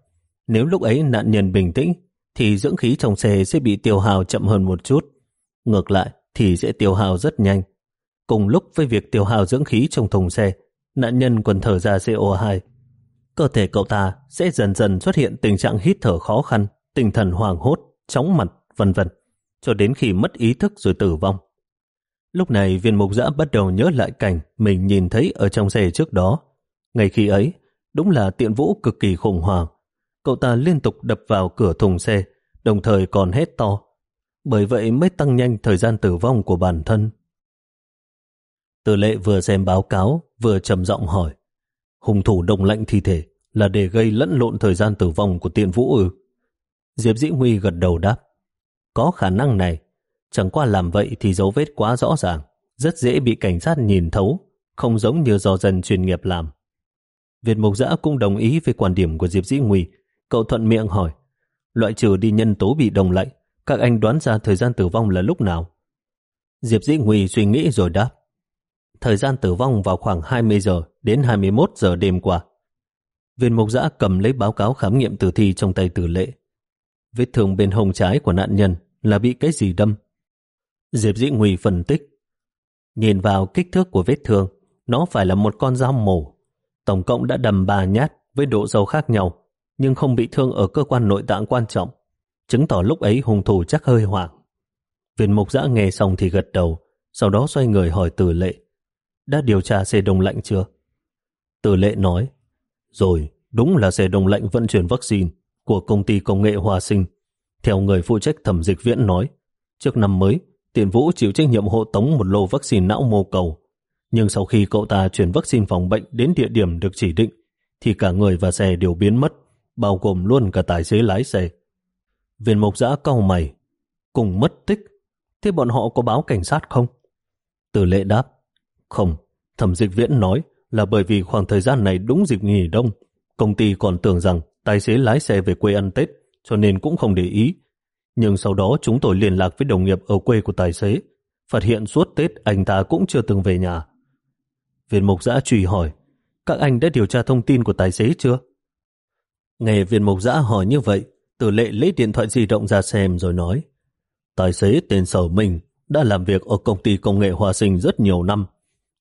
Nếu lúc ấy nạn nhân bình tĩnh, thì dưỡng khí trong xe sẽ bị tiêu hao chậm hơn một chút. Ngược lại thì sẽ tiêu hao rất nhanh. Cùng lúc với việc tiêu hao dưỡng khí trong thùng xe, nạn nhân còn thở ra CO2 cơ thể cậu ta sẽ dần dần xuất hiện tình trạng hít thở khó khăn, tinh thần hoàng hốt, chóng mặt, vân vân, cho đến khi mất ý thức rồi tử vong. Lúc này viên mục giã bắt đầu nhớ lại cảnh mình nhìn thấy ở trong xe trước đó. Ngày khi ấy, đúng là tiện vũ cực kỳ khủng hoảng. Cậu ta liên tục đập vào cửa thùng xe, đồng thời còn hét to. Bởi vậy mới tăng nhanh thời gian tử vong của bản thân. Từ lệ vừa xem báo cáo, vừa trầm giọng hỏi hùng thủ đồng lạnh thi thể là để gây lẫn lộn thời gian tử vong của tiện vũ ư. Diệp Dĩ Huy gật đầu đáp. Có khả năng này, chẳng qua làm vậy thì dấu vết quá rõ ràng, rất dễ bị cảnh sát nhìn thấu, không giống như do dân chuyên nghiệp làm. Việt Mộc Giã cũng đồng ý với quan điểm của Diệp Dĩ Nguy. Cậu thuận miệng hỏi, loại trừ đi nhân tố bị đồng lạnh, các anh đoán ra thời gian tử vong là lúc nào? Diệp Dĩ Nguy suy nghĩ rồi đáp, thời gian tử vong vào khoảng 20 giờ đến 21 giờ đêm qua. Viên Mộc giã cầm lấy báo cáo khám nghiệm tử thi trong tay tử lệ. Vết thương bên hông trái của nạn nhân là bị cái gì đâm? Diệp Dĩ Nguy phân tích. Nhìn vào kích thước của vết thương, nó phải là một con dao mổ. Tổng cộng đã đầm ba nhát với độ sâu khác nhau, nhưng không bị thương ở cơ quan nội tạng quan trọng, chứng tỏ lúc ấy hung thủ chắc hơi hoảng. Viên mục giã nghe xong thì gật đầu, sau đó xoay người hỏi tử lệ đã điều tra xe đông lạnh chưa? Từ lệ nói, rồi, đúng là xe đông lạnh vận chuyển vaccine của công ty công nghệ Hòa Sinh. Theo người phụ trách thẩm dịch viễn nói, trước năm mới, Tiền Vũ chịu trách nhiệm hộ tống một lô vaccine não mô cầu. Nhưng sau khi cậu ta chuyển vaccine phòng bệnh đến địa điểm được chỉ định, thì cả người và xe đều biến mất, bao gồm luôn cả tài xế lái xe. Viên mộc giã cau mày, cùng mất tích, thế bọn họ có báo cảnh sát không? Từ lệ đáp, không, thẩm dịch viễn nói là bởi vì khoảng thời gian này đúng dịp nghỉ đông. Công ty còn tưởng rằng tài xế lái xe về quê ăn Tết, cho nên cũng không để ý. Nhưng sau đó chúng tôi liên lạc với đồng nghiệp ở quê của tài xế, phát hiện suốt Tết anh ta cũng chưa từng về nhà. Viên mục giã trùy hỏi, các anh đã điều tra thông tin của tài xế chưa? Nghe viên mục giã hỏi như vậy, tử lệ lấy điện thoại di động ra xem rồi nói, tài xế tên Sở Minh đã làm việc ở công ty công nghệ hòa sinh rất nhiều năm.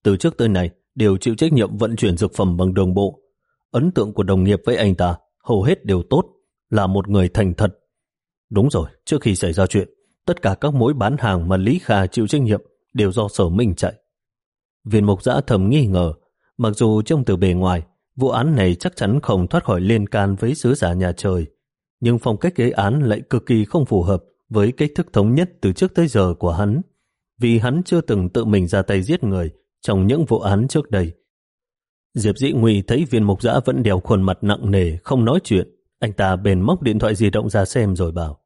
Từ trước tới nay, đều chịu trách nhiệm vận chuyển dược phẩm bằng đường bộ. Ấn tượng của đồng nghiệp với anh ta hầu hết đều tốt, là một người thành thật. Đúng rồi, trước khi xảy ra chuyện, tất cả các mối bán hàng mà Lý Kha chịu trách nhiệm đều do sở minh chạy. Viên mục giã thầm nghi ngờ, mặc dù trông từ bề ngoài, vụ án này chắc chắn không thoát khỏi liên can với sứ giả nhà trời, nhưng phong cách gây án lại cực kỳ không phù hợp với cách thức thống nhất từ trước tới giờ của hắn, vì hắn chưa từng tự mình ra tay giết người trong những vụ án trước đây. Diệp Dĩ Nguy thấy viên mục giã vẫn đèo khuôn mặt nặng nề, không nói chuyện. Anh ta bền móc điện thoại di động ra xem rồi bảo.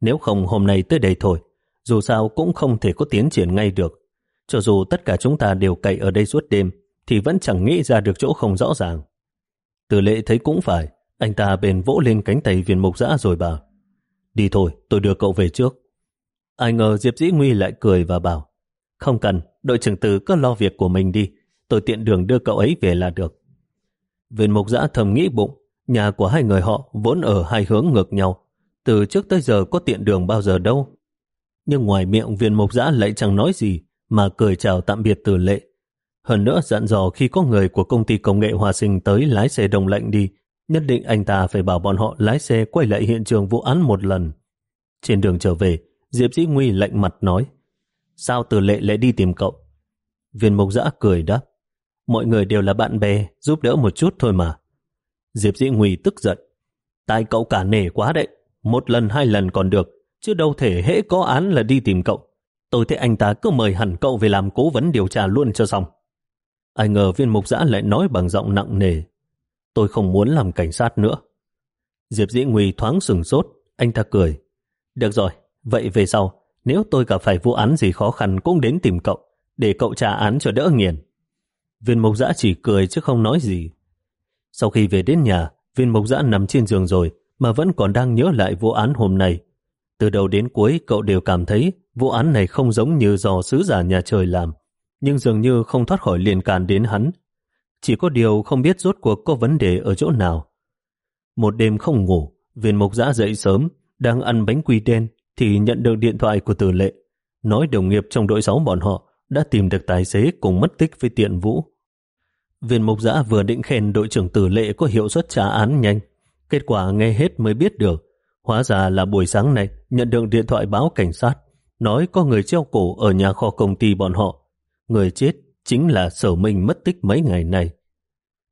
Nếu không hôm nay tới đây thôi, dù sao cũng không thể có tiến triển ngay được. Cho dù tất cả chúng ta đều cậy ở đây suốt đêm, thì vẫn chẳng nghĩ ra được chỗ không rõ ràng. Từ lệ thấy cũng phải, anh ta bền vỗ lên cánh tay viên mục giã rồi bảo. Đi thôi, tôi đưa cậu về trước. Ai ngờ Diệp Dĩ Nguy lại cười và bảo. Không cần, đội trưởng tử cứ lo việc của mình đi, tôi tiện đường đưa cậu ấy về là được. Viên mục giã thầm nghĩ bụng, nhà của hai người họ vốn ở hai hướng ngược nhau, từ trước tới giờ có tiện đường bao giờ đâu. Nhưng ngoài miệng viên mục giã lại chẳng nói gì, mà cười chào tạm biệt từ lệ. Hơn nữa dặn dò khi có người của công ty công nghệ hòa sinh tới lái xe đồng lệnh đi, nhất định anh ta phải bảo bọn họ lái xe quay lại hiện trường vụ án một lần. Trên đường trở về, Diệp Dĩ Nguy lạnh mặt nói, sao từ lệ lại đi tìm cậu? Viên mục giã cười đáp, mọi người đều là bạn bè, giúp đỡ một chút thôi mà. Diệp Dĩ Nguy tức giận, tại cậu cả nể quá đấy, một lần hai lần còn được, chứ đâu thể hễ có án là đi tìm cậu. Tôi thấy anh ta cứ mời hẳn cậu về làm cố vấn điều tra luôn cho xong. Ai ngờ viên mục giã lại nói bằng giọng nặng nề. Tôi không muốn làm cảnh sát nữa. Diệp Dĩ Nguy thoáng sừng sốt, anh ta cười. Được rồi, vậy về sau, nếu tôi gặp phải vụ án gì khó khăn cũng đến tìm cậu, để cậu trả án cho đỡ nghiền. Viên mộc giã chỉ cười chứ không nói gì. Sau khi về đến nhà, viên mộc giã nằm trên giường rồi mà vẫn còn đang nhớ lại vụ án hôm nay. Từ đầu đến cuối cậu đều cảm thấy vụ án này không giống như do sứ giả nhà trời làm, nhưng dường như không thoát khỏi liên can đến hắn. Chỉ có điều không biết rốt cuộc có vấn đề ở chỗ nào. Một đêm không ngủ, viên mộc giã dậy sớm, đang ăn bánh quy đen thì nhận được điện thoại của tử lệ, nói đồng nghiệp trong đội 6 bọn họ đã tìm được tài xế cùng mất tích với tiện vũ. Viên mục giã vừa định khen đội trưởng tử lệ có hiệu suất trả án nhanh. Kết quả nghe hết mới biết được. Hóa ra là buổi sáng này nhận được điện thoại báo cảnh sát, nói có người treo cổ ở nhà kho công ty bọn họ. Người chết chính là sở minh mất tích mấy ngày này.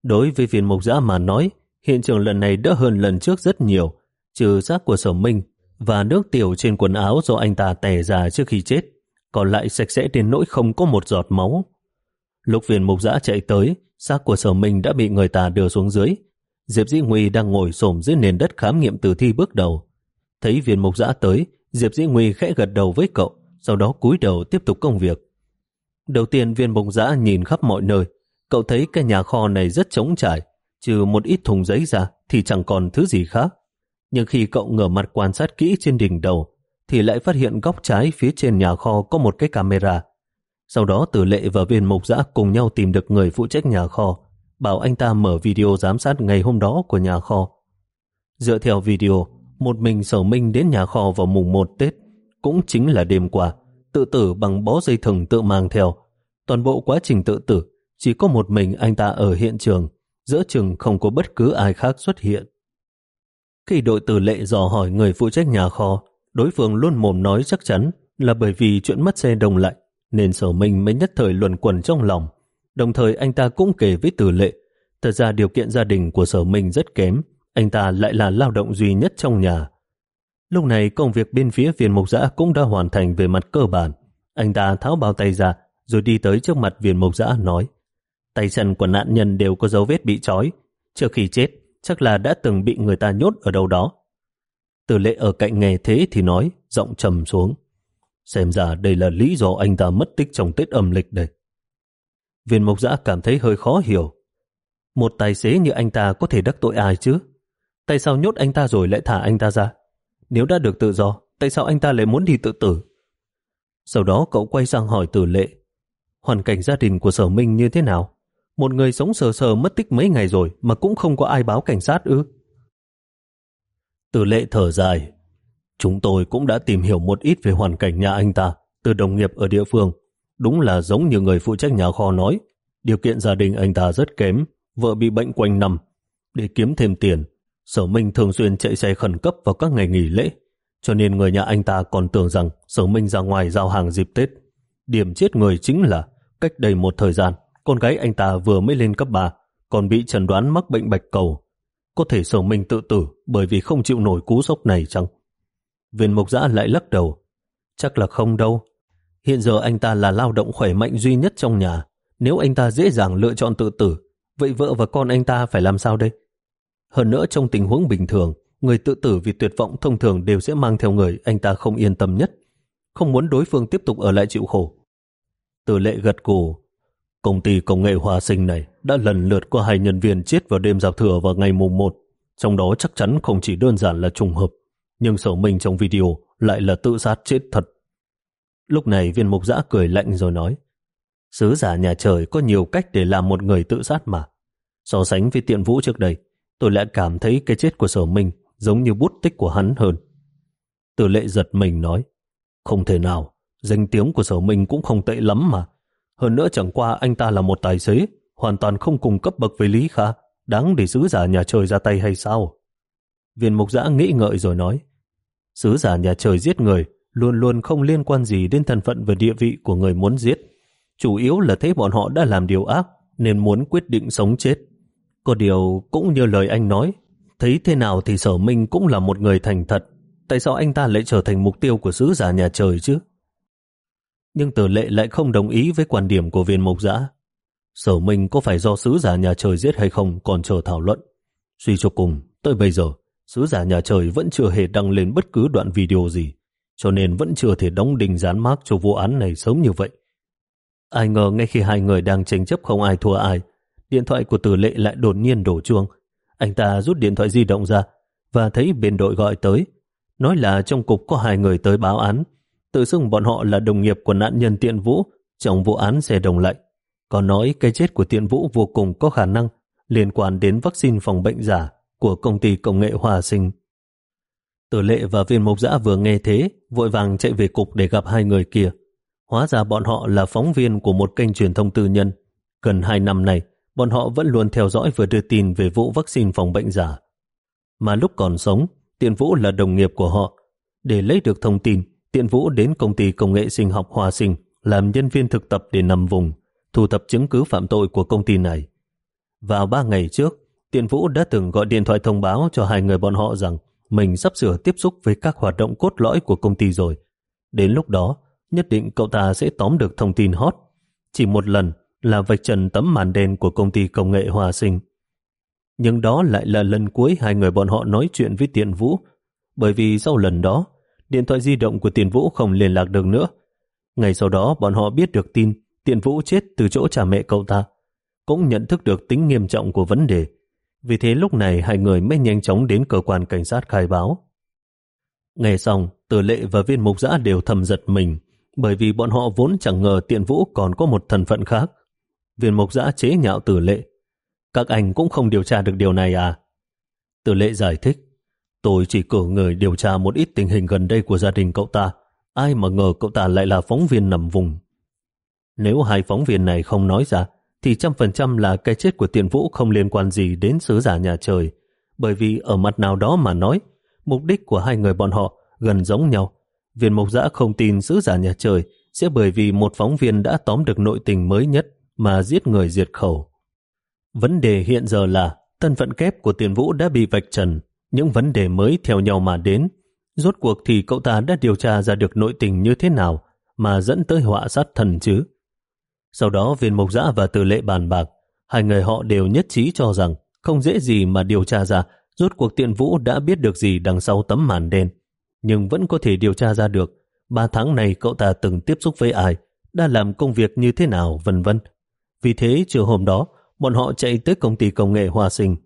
Đối với viên mục giã mà nói, hiện trường lần này đỡ hơn lần trước rất nhiều, trừ xác của sở minh và nước tiểu trên quần áo do anh ta tè ra trước khi chết, còn lại sạch sẽ đến nỗi không có một giọt máu. Lúc viên mục giã chạy tới, xác của sở minh đã bị người ta đưa xuống dưới. Diệp Dĩ Nguy đang ngồi xổm dưới nền đất khám nghiệm tử thi bước đầu. Thấy viên mục giã tới, Diệp Dĩ Nguy khẽ gật đầu với cậu, sau đó cúi đầu tiếp tục công việc. Đầu tiên viên mục giã nhìn khắp mọi nơi, cậu thấy cái nhà kho này rất trống trải, trừ một ít thùng giấy ra thì chẳng còn thứ gì khác. Nhưng khi cậu ngửa mặt quan sát kỹ trên đỉnh đầu, thì lại phát hiện góc trái phía trên nhà kho có một cái camera. Sau đó Tử Lệ và viên mục giã cùng nhau tìm được người phụ trách nhà kho, bảo anh ta mở video giám sát ngày hôm đó của nhà kho. Dựa theo video, một mình sở minh đến nhà kho vào mùng 1 Tết, cũng chính là đêm qua, tự tử bằng bó dây thừng tự mang theo. Toàn bộ quá trình tự tử, chỉ có một mình anh ta ở hiện trường, giữa chừng không có bất cứ ai khác xuất hiện. Khi đội tử lệ dò hỏi người phụ trách nhà kho, đối phương luôn mồm nói chắc chắn là bởi vì chuyện mất xe đồng lạnh, nên sở minh mới nhất thời luẩn quẩn trong lòng. Đồng thời anh ta cũng kể với tử lệ, thật ra điều kiện gia đình của sở minh rất kém, anh ta lại là lao động duy nhất trong nhà. Lúc này công việc bên phía viên mục giã cũng đã hoàn thành về mặt cơ bản. Anh ta tháo bao tay ra, rồi đi tới trước mặt viên mục giã nói, tay chân của nạn nhân đều có dấu vết bị trói. Trước khi chết, chắc là đã từng bị người ta nhốt ở đâu đó. từ lệ ở cạnh nghe thế thì nói, giọng trầm xuống. Xem ra đây là lý do anh ta mất tích trong Tết âm lịch đây. Viên mộc giã cảm thấy hơi khó hiểu. Một tài xế như anh ta có thể đắc tội ai chứ? Tại sao nhốt anh ta rồi lại thả anh ta ra? Nếu đã được tự do, tại sao anh ta lại muốn đi tự tử? Sau đó cậu quay sang hỏi tử lệ. Hoàn cảnh gia đình của sở minh như thế nào? Một người sống sờ sờ mất tích mấy ngày rồi mà cũng không có ai báo cảnh sát ư? Tử lệ thở dài. Chúng tôi cũng đã tìm hiểu một ít về hoàn cảnh nhà anh ta từ đồng nghiệp ở địa phương. Đúng là giống như người phụ trách nhà kho nói. Điều kiện gia đình anh ta rất kém, vợ bị bệnh quanh năm. Để kiếm thêm tiền, sở minh thường xuyên chạy xe khẩn cấp vào các ngày nghỉ lễ. Cho nên người nhà anh ta còn tưởng rằng sở minh ra ngoài giao hàng dịp Tết. Điểm chết người chính là cách đây một thời gian, con gái anh ta vừa mới lên cấp 3, còn bị chẩn đoán mắc bệnh bạch cầu. Có thể sở minh tự tử bởi vì không chịu nổi cú sốc này chăng? Viên mộc giã lại lắc đầu. Chắc là không đâu. Hiện giờ anh ta là lao động khỏe mạnh duy nhất trong nhà. Nếu anh ta dễ dàng lựa chọn tự tử, vậy vợ và con anh ta phải làm sao đây? Hơn nữa trong tình huống bình thường, người tự tử vì tuyệt vọng thông thường đều sẽ mang theo người anh ta không yên tâm nhất, không muốn đối phương tiếp tục ở lại chịu khổ. Từ lệ gật cù, công ty công nghệ hòa sinh này đã lần lượt có hai nhân viên chết vào đêm giao thừa vào ngày mùng 1, trong đó chắc chắn không chỉ đơn giản là trùng hợp, nhưng sở minh trong video lại là tự sát chết thật. Lúc này viên mục giã cười lạnh rồi nói, sứ giả nhà trời có nhiều cách để làm một người tự sát mà. So sánh với tiện vũ trước đây, tôi lại cảm thấy cái chết của sở minh giống như bút tích của hắn hơn. Tử lệ giật mình nói, không thể nào, danh tiếng của sở minh cũng không tệ lắm mà. Hơn nữa chẳng qua anh ta là một tài xế, hoàn toàn không cùng cấp bậc với Lý Kha, đáng để sứ giả nhà trời ra tay hay sao? Viên mục giã nghĩ ngợi rồi nói, sứ giả nhà trời giết người luôn luôn không liên quan gì đến thân phận và địa vị của người muốn giết. Chủ yếu là thấy bọn họ đã làm điều ác nên muốn quyết định sống chết. Có điều cũng như lời anh nói, thấy thế nào thì sở minh cũng là một người thành thật. Tại sao anh ta lại trở thành mục tiêu của sứ giả nhà trời chứ? Nhưng tử lệ lại không đồng ý với quan điểm của viên mộc giã. Sở minh có phải do sứ giả nhà trời giết hay không còn chờ thảo luận. Suy cho cùng, tới bây giờ, sứ giả nhà trời vẫn chưa hề đăng lên bất cứ đoạn video gì, cho nên vẫn chưa thể đóng đinh dán mác cho vụ án này sớm như vậy. Ai ngờ ngay khi hai người đang tranh chấp không ai thua ai, điện thoại của tử lệ lại đột nhiên đổ chuông. Anh ta rút điện thoại di động ra và thấy bên đội gọi tới. Nói là trong cục có hai người tới báo án. Tự xưng bọn họ là đồng nghiệp của nạn nhân Tiện Vũ trong vụ án xe đồng lạnh. Còn nói cái chết của Tiện Vũ vô cùng có khả năng liên quan đến vaccine phòng bệnh giả của công ty công nghệ Hòa Sinh. Tử lệ và viên mộc giã vừa nghe thế, vội vàng chạy về cục để gặp hai người kia. Hóa ra bọn họ là phóng viên của một kênh truyền thông tư nhân. Gần hai năm này, bọn họ vẫn luôn theo dõi và đưa tin về vụ vaccine phòng bệnh giả. Mà lúc còn sống, Tiện Vũ là đồng nghiệp của họ. Để lấy được thông tin, Tiện Vũ đến công ty công nghệ sinh học Hòa Sinh làm nhân viên thực tập để nằm vùng, thu thập chứng cứ phạm tội của công ty này. Vào ba ngày trước, Tiện Vũ đã từng gọi điện thoại thông báo cho hai người bọn họ rằng mình sắp sửa tiếp xúc với các hoạt động cốt lõi của công ty rồi. Đến lúc đó, nhất định cậu ta sẽ tóm được thông tin hot. Chỉ một lần là vạch trần tấm màn đen của công ty công nghệ Hòa Sinh. Nhưng đó lại là lần cuối hai người bọn họ nói chuyện với Tiện Vũ, bởi vì sau lần đó, điện thoại di động của Tiện Vũ không liên lạc được nữa. Ngày sau đó bọn họ biết được tin Tiện Vũ chết từ chỗ cha mẹ cậu ta, cũng nhận thức được tính nghiêm trọng của vấn đề. Vì thế lúc này hai người mới nhanh chóng đến cơ quan cảnh sát khai báo. Nghe xong, Tử Lệ và viên mục giã đều thầm giật mình, bởi vì bọn họ vốn chẳng ngờ Tiện Vũ còn có một thân phận khác. Viên mộc giã chế nhạo tử lệ. Các anh cũng không điều tra được điều này à? Tử lệ giải thích. Tôi chỉ cử người điều tra một ít tình hình gần đây của gia đình cậu ta. Ai mà ngờ cậu ta lại là phóng viên nằm vùng. Nếu hai phóng viên này không nói ra, thì trăm phần trăm là cái chết của tiền vũ không liên quan gì đến sứ giả nhà trời. Bởi vì ở mặt nào đó mà nói, mục đích của hai người bọn họ gần giống nhau. Viên mộc giã không tin sứ giả nhà trời sẽ bởi vì một phóng viên đã tóm được nội tình mới nhất mà giết người diệt khẩu. Vấn đề hiện giờ là thân phận kép của tiền vũ đã bị vạch trần, những vấn đề mới theo nhau mà đến. Rốt cuộc thì cậu ta đã điều tra ra được nội tình như thế nào mà dẫn tới họa sát thần chứ. Sau đó viên mộc giã và Từ lệ bàn bạc, hai người họ đều nhất trí cho rằng không dễ gì mà điều tra ra rốt cuộc tiện vũ đã biết được gì đằng sau tấm màn đen. Nhưng vẫn có thể điều tra ra được ba tháng này cậu ta từng tiếp xúc với ai, đã làm công việc như thế nào, vân vân vì thế chiều hôm đó, bọn họ chạy tới công ty công nghệ Hoa Sinh.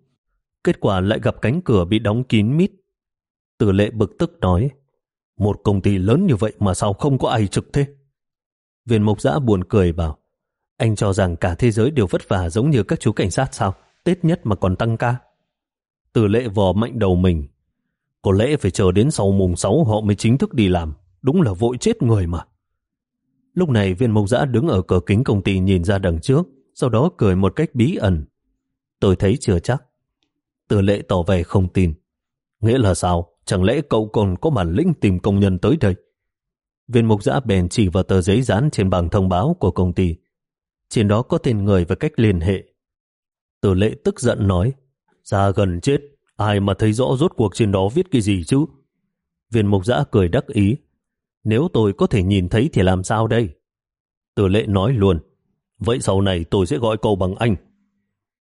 Kết quả lại gặp cánh cửa bị đóng kín mít. Tử lệ bực tức nói, một công ty lớn như vậy mà sao không có ai trực thế? Viên mục giã buồn cười bảo, anh cho rằng cả thế giới đều vất vả giống như các chú cảnh sát sao? Tết nhất mà còn tăng ca. Tử lệ vò mạnh đầu mình. Có lẽ phải chờ đến sau mùng 6 họ mới chính thức đi làm. Đúng là vội chết người mà. Lúc này viên mộc giã đứng ở cửa kính công ty nhìn ra đằng trước, sau đó cười một cách bí ẩn. Tôi thấy chưa chắc. từ lệ tỏ vẻ không tin. Nghĩa là sao? Chẳng lẽ cậu còn có bản lĩnh tìm công nhân tới đây? Viên mục giã bèn chỉ vào tờ giấy dán trên bảng thông báo của công ty. Trên đó có tên người và cách liên hệ. Tử lệ tức giận nói, ra gần chết, ai mà thấy rõ rốt cuộc trên đó viết cái gì chứ? Viên mục giã cười đắc ý, nếu tôi có thể nhìn thấy thì làm sao đây? Tử lệ nói luôn, vậy sau này tôi sẽ gọi cậu bằng anh.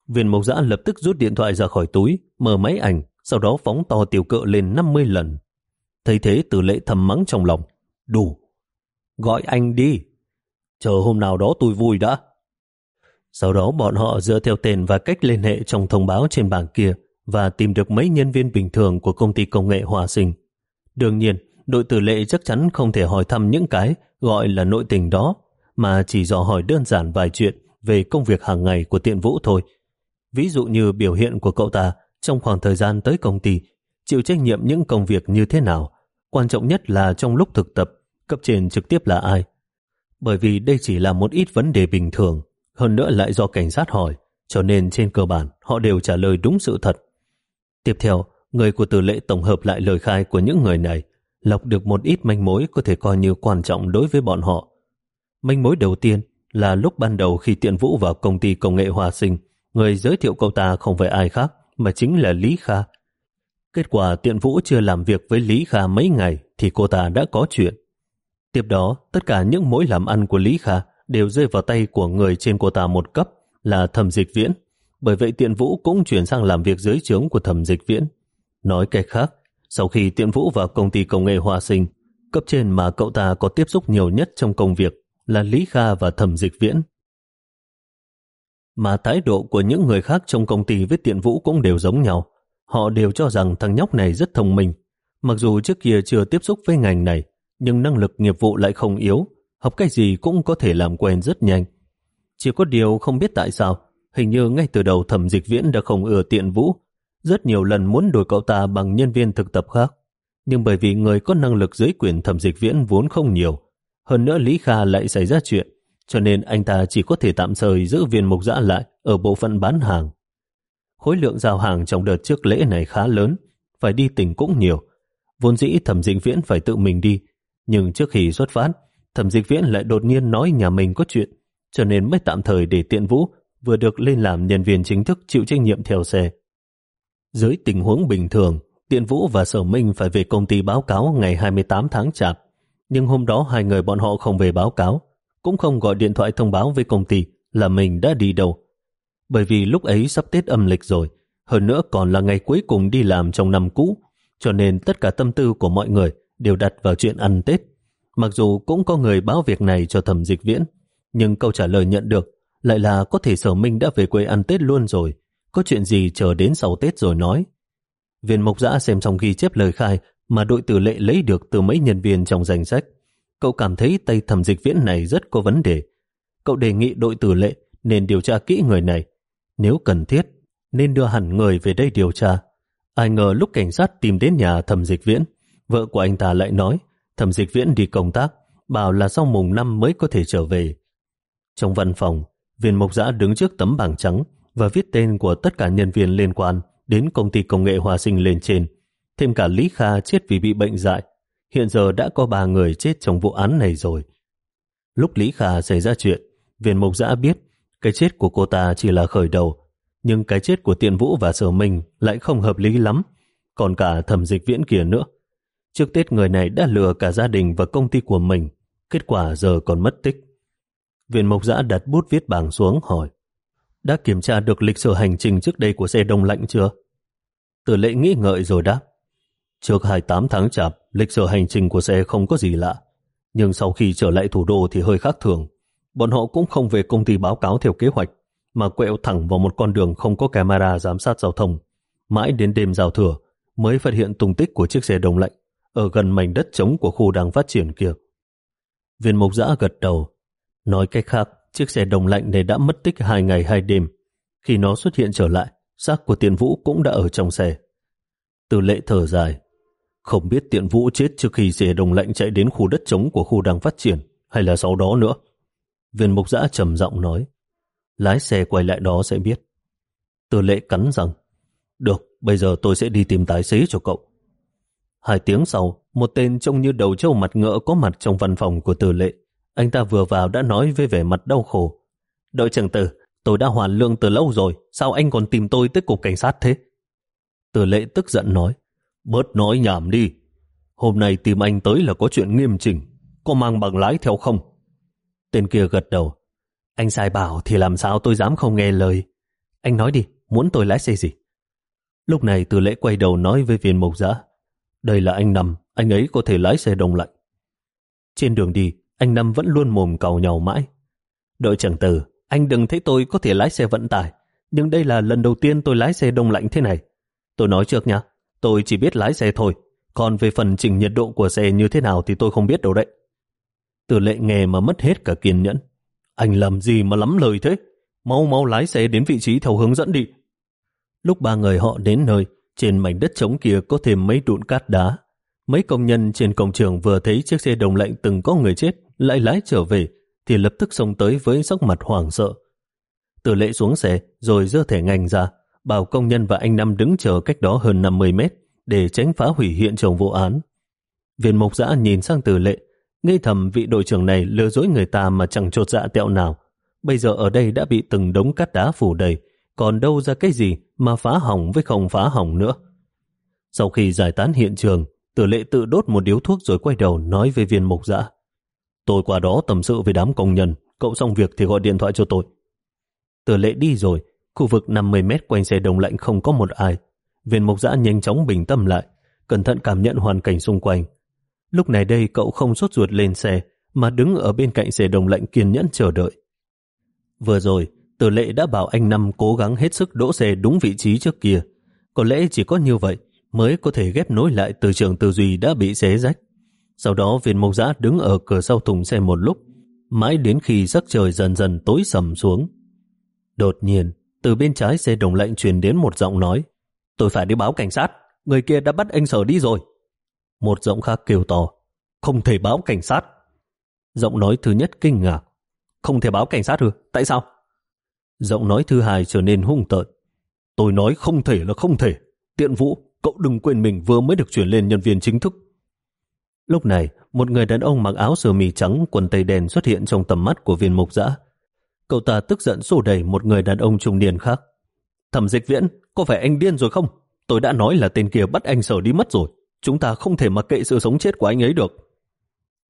Viên mộc giã lập tức rút điện thoại ra khỏi túi, mở máy ảnh, sau đó phóng to tiểu cỡ lên 50 lần. Thấy thế tử lệ thầm mắng trong lòng, đủ, gọi anh đi, chờ hôm nào đó tôi vui đã. Sau đó bọn họ dựa theo tên và cách liên hệ trong thông báo trên bảng kia và tìm được mấy nhân viên bình thường của công ty công nghệ Hòa Sinh. Đương nhiên, đội tử lệ chắc chắn không thể hỏi thăm những cái gọi là nội tình đó, mà chỉ dò hỏi đơn giản vài chuyện về công việc hàng ngày của tiện vũ thôi. Ví dụ như biểu hiện của cậu ta trong khoảng thời gian tới công ty, chịu trách nhiệm những công việc như thế nào. Quan trọng nhất là trong lúc thực tập, cấp trên trực tiếp là ai. Bởi vì đây chỉ là một ít vấn đề bình thường, hơn nữa lại do cảnh sát hỏi, cho nên trên cơ bản họ đều trả lời đúng sự thật. Tiếp theo, người của tử lệ tổng hợp lại lời khai của những người này, lọc được một ít manh mối có thể coi như quan trọng đối với bọn họ. Manh mối đầu tiên là lúc ban đầu khi tiện vũ vào công ty công nghệ hòa sinh, người giới thiệu cậu ta không phải ai khác mà chính là Lý Kha. Kết quả tiện vũ chưa làm việc với Lý Kha mấy ngày thì cô ta đã có chuyện. Tiếp đó, tất cả những mối làm ăn của Lý Kha đều rơi vào tay của người trên cô ta một cấp là thẩm dịch viễn. Bởi vậy tiện vũ cũng chuyển sang làm việc dưới trướng của thẩm dịch viễn. Nói cách khác, sau khi tiện vũ vào công ty công nghệ hòa sinh, cấp trên mà cậu ta có tiếp xúc nhiều nhất trong công việc là Lý Kha và thẩm dịch viễn. Mà thái độ của những người khác trong công ty với tiện vũ cũng đều giống nhau. Họ đều cho rằng thằng nhóc này rất thông minh. Mặc dù trước kia chưa tiếp xúc với ngành này, nhưng năng lực nghiệp vụ lại không yếu, học cái gì cũng có thể làm quen rất nhanh. Chỉ có điều không biết tại sao, hình như ngay từ đầu thẩm dịch viễn đã không ưa tiện vũ, rất nhiều lần muốn đổi cậu ta bằng nhân viên thực tập khác. Nhưng bởi vì người có năng lực dưới quyền thẩm dịch viễn vốn không nhiều, hơn nữa Lý Kha lại xảy ra chuyện, cho nên anh ta chỉ có thể tạm thời giữ viên mục dã lại ở bộ phận bán hàng. Khối lượng giao hàng trong đợt trước lễ này khá lớn, phải đi tỉnh cũng nhiều. Vốn dĩ thẩm dịch viễn phải tự mình đi, nhưng trước khi xuất phát, thẩm dịch viễn lại đột nhiên nói nhà mình có chuyện, cho nên mới tạm thời để tiện vũ vừa được lên làm nhân viên chính thức chịu trách nhiệm theo xe. Dưới tình huống bình thường, Tiện Vũ và Sở Minh phải về công ty báo cáo ngày 28 tháng chạp, nhưng hôm đó hai người bọn họ không về báo cáo, cũng không gọi điện thoại thông báo với công ty là mình đã đi đâu. Bởi vì lúc ấy sắp Tết âm lịch rồi, hơn nữa còn là ngày cuối cùng đi làm trong năm cũ, cho nên tất cả tâm tư của mọi người đều đặt vào chuyện ăn Tết. Mặc dù cũng có người báo việc này cho thẩm dịch viễn, nhưng câu trả lời nhận được lại là có thể sở minh đã về quê ăn Tết luôn rồi, có chuyện gì chờ đến sau Tết rồi nói. Viên mộc giã xem xong ghi chép lời khai mà đội tử lệ lấy được từ mấy nhân viên trong danh sách. Cậu cảm thấy tay thẩm dịch viễn này rất có vấn đề. Cậu đề nghị đội tử lệ nên điều tra kỹ người này. Nếu cần thiết, nên đưa hẳn người về đây điều tra. Ai ngờ lúc cảnh sát tìm đến nhà thẩm dịch viễn, vợ của anh ta lại nói thẩm dịch viễn đi công tác, bảo là sau mùng năm mới có thể trở về. Trong văn phòng, viên mộc giã đứng trước tấm bảng trắng và viết tên của tất cả nhân viên liên quan đến công ty công nghệ hòa sinh lên trên. Thêm cả Lý Kha chết vì bị bệnh dại. Hiện giờ đã có ba người chết trong vụ án này rồi. Lúc Lý Kha xảy ra chuyện, viên mộc giã biết cái chết của cô ta chỉ là khởi đầu, nhưng cái chết của Tiện Vũ và Sở Minh lại không hợp lý lắm, còn cả thẩm dịch viễn kia nữa. Trước Tết người này đã lừa cả gia đình và công ty của mình, kết quả giờ còn mất tích. Viên mộc giã đặt bút viết bảng xuống hỏi, đã kiểm tra được lịch sử hành trình trước đây của xe đông lạnh chưa? Tử lệ nghĩ ngợi rồi đáp. Trước 28 tháng chạp, lịch sử hành trình của xe không có gì lạ. Nhưng sau khi trở lại thủ đô thì hơi khác thường. bọn họ cũng không về công ty báo cáo theo kế hoạch, mà quẹo thẳng vào một con đường không có camera giám sát giao thông. Mãi đến đêm giao thừa mới phát hiện tung tích của chiếc xe đông lạnh ở gần mảnh đất trống của khu đang phát triển kia. Viên mục giã gật đầu. Nói cách khác, chiếc xe đồng lạnh này đã mất tích hai ngày hai đêm. Khi nó xuất hiện trở lại, xác của tiện vũ cũng đã ở trong xe. Từ lệ thở dài, không biết tiện vũ chết trước khi xe đồng lạnh chạy đến khu đất trống của khu đang phát triển, hay là sau đó nữa. Viên mục giã trầm giọng nói, lái xe quay lại đó sẽ biết. Từ lệ cắn rằng, được, bây giờ tôi sẽ đi tìm tài xế cho cậu. Hai tiếng sau, một tên trông như đầu trâu mặt ngựa có mặt trong văn phòng của từ lệ. Anh ta vừa vào đã nói với vẻ mặt đau khổ. Đội trưởng tử, tôi đã hoàn lương từ lâu rồi, sao anh còn tìm tôi tới cục cảnh sát thế? Tử lệ tức giận nói, bớt nói nhảm đi. Hôm nay tìm anh tới là có chuyện nghiêm chỉnh, có mang bằng lái theo không? Tên kia gật đầu. Anh sai bảo thì làm sao tôi dám không nghe lời. Anh nói đi, muốn tôi lái xe gì? Lúc này từ lễ quay đầu nói với viên mộc giã. Đây là anh nằm, anh ấy có thể lái xe đông lạnh. Trên đường đi, anh Năm vẫn luôn mồm cầu nhau mãi. Đội trưởng tử, anh đừng thấy tôi có thể lái xe vận tải, nhưng đây là lần đầu tiên tôi lái xe đông lạnh thế này. Tôi nói trước nhá, tôi chỉ biết lái xe thôi, còn về phần chỉnh nhiệt độ của xe như thế nào thì tôi không biết đâu đấy. Từ lệ nghe mà mất hết cả kiên nhẫn. Anh làm gì mà lắm lời thế? Mau mau lái xe đến vị trí theo hướng dẫn đi. Lúc ba người họ đến nơi, trên mảnh đất trống kia có thêm mấy đụn cát đá. Mấy công nhân trên công trường vừa thấy chiếc xe đồng lạnh từng có người chết lại lái trở về thì lập tức xông tới với sắc mặt hoảng sợ. Tử lệ xuống xe rồi dơ thẻ ngành ra bảo công nhân và anh Năm đứng chờ cách đó hơn 50 mét để tránh phá hủy hiện trường vụ án. Viên mộc giã nhìn sang tử lệ nghi thầm vị đội trưởng này lừa dối người ta mà chẳng trột dạ tẹo nào. Bây giờ ở đây đã bị từng đống cát đá phủ đầy còn đâu ra cái gì mà phá hỏng với không phá hỏng nữa. Sau khi giải tán hiện trường, tử lệ tự đốt một điếu thuốc rồi quay đầu nói với viên mục Giã. Tôi qua đó tầm sự với đám công nhân, cậu xong việc thì gọi điện thoại cho tôi. từ lệ đi rồi, khu vực 50 mét quanh xe đồng lạnh không có một ai. Viên mục dã nhanh chóng bình tâm lại, cẩn thận cảm nhận hoàn cảnh xung quanh. Lúc này đây cậu không sốt ruột lên xe, mà đứng ở bên cạnh xe đồng lạnh kiên nhẫn chờ đợi. Vừa rồi, Tử lệ đã bảo anh Năm cố gắng hết sức đỗ xe đúng vị trí trước kia. Có lẽ chỉ có như vậy mới có thể ghép nối lại từ trường tư duy đã bị xé rách. Sau đó viên mộc giã đứng ở cửa sau thùng xe một lúc, mãi đến khi sắc trời dần dần tối sầm xuống. Đột nhiên, từ bên trái xe đồng lạnh truyền đến một giọng nói Tôi phải đi báo cảnh sát, người kia đã bắt anh sở đi rồi. Một giọng khác kêu to Không thể báo cảnh sát. Giọng nói thứ nhất kinh ngạc Không thể báo cảnh sát được, Tại sao? Giọng nói thứ hai trở nên hung tợn. Tôi nói không thể là không thể. Tiện vũ, cậu đừng quên mình vừa mới được chuyển lên nhân viên chính thức. Lúc này, một người đàn ông mặc áo sơ mi trắng, quần tây đen xuất hiện trong tầm mắt của viên mục Dã. Cậu ta tức giận xô đẩy một người đàn ông trung niên khác. Thẩm dịch viễn, có phải anh điên rồi không? Tôi đã nói là tên kia bắt anh sở đi mất rồi. Chúng ta không thể mặc kệ sự sống chết của anh ấy được.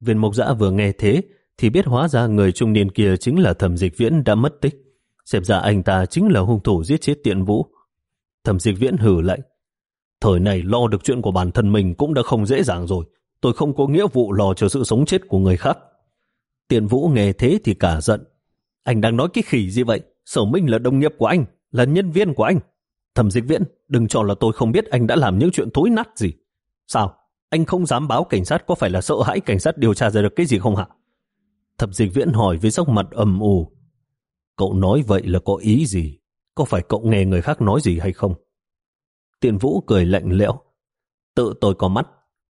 Viên mục Dã vừa nghe thế, thì biết hóa ra người trung niên kia chính là thẩm dịch viễn đã mất tích. Xem ra anh ta chính là hung thủ giết chết tiện vũ. Thẩm dịch viễn hử lạnh. Thời này lo được chuyện của bản thân mình cũng đã không dễ dàng rồi. Tôi không có nghĩa vụ lo cho sự sống chết của người khác. tiền vũ nghe thế thì cả giận. Anh đang nói cái khỉ gì vậy? Sở Minh là đồng nghiệp của anh, là nhân viên của anh. Thẩm dịch viễn, đừng cho là tôi không biết anh đã làm những chuyện thối nát gì. Sao? Anh không dám báo cảnh sát có phải là sợ hãi cảnh sát điều tra ra được cái gì không hả? Thẩm dịch viễn hỏi với sắc mặt ầm ù. Cậu nói vậy là có ý gì? Có phải cậu nghe người khác nói gì hay không? tiền Vũ cười lạnh lẽo. Tự tôi có mắt,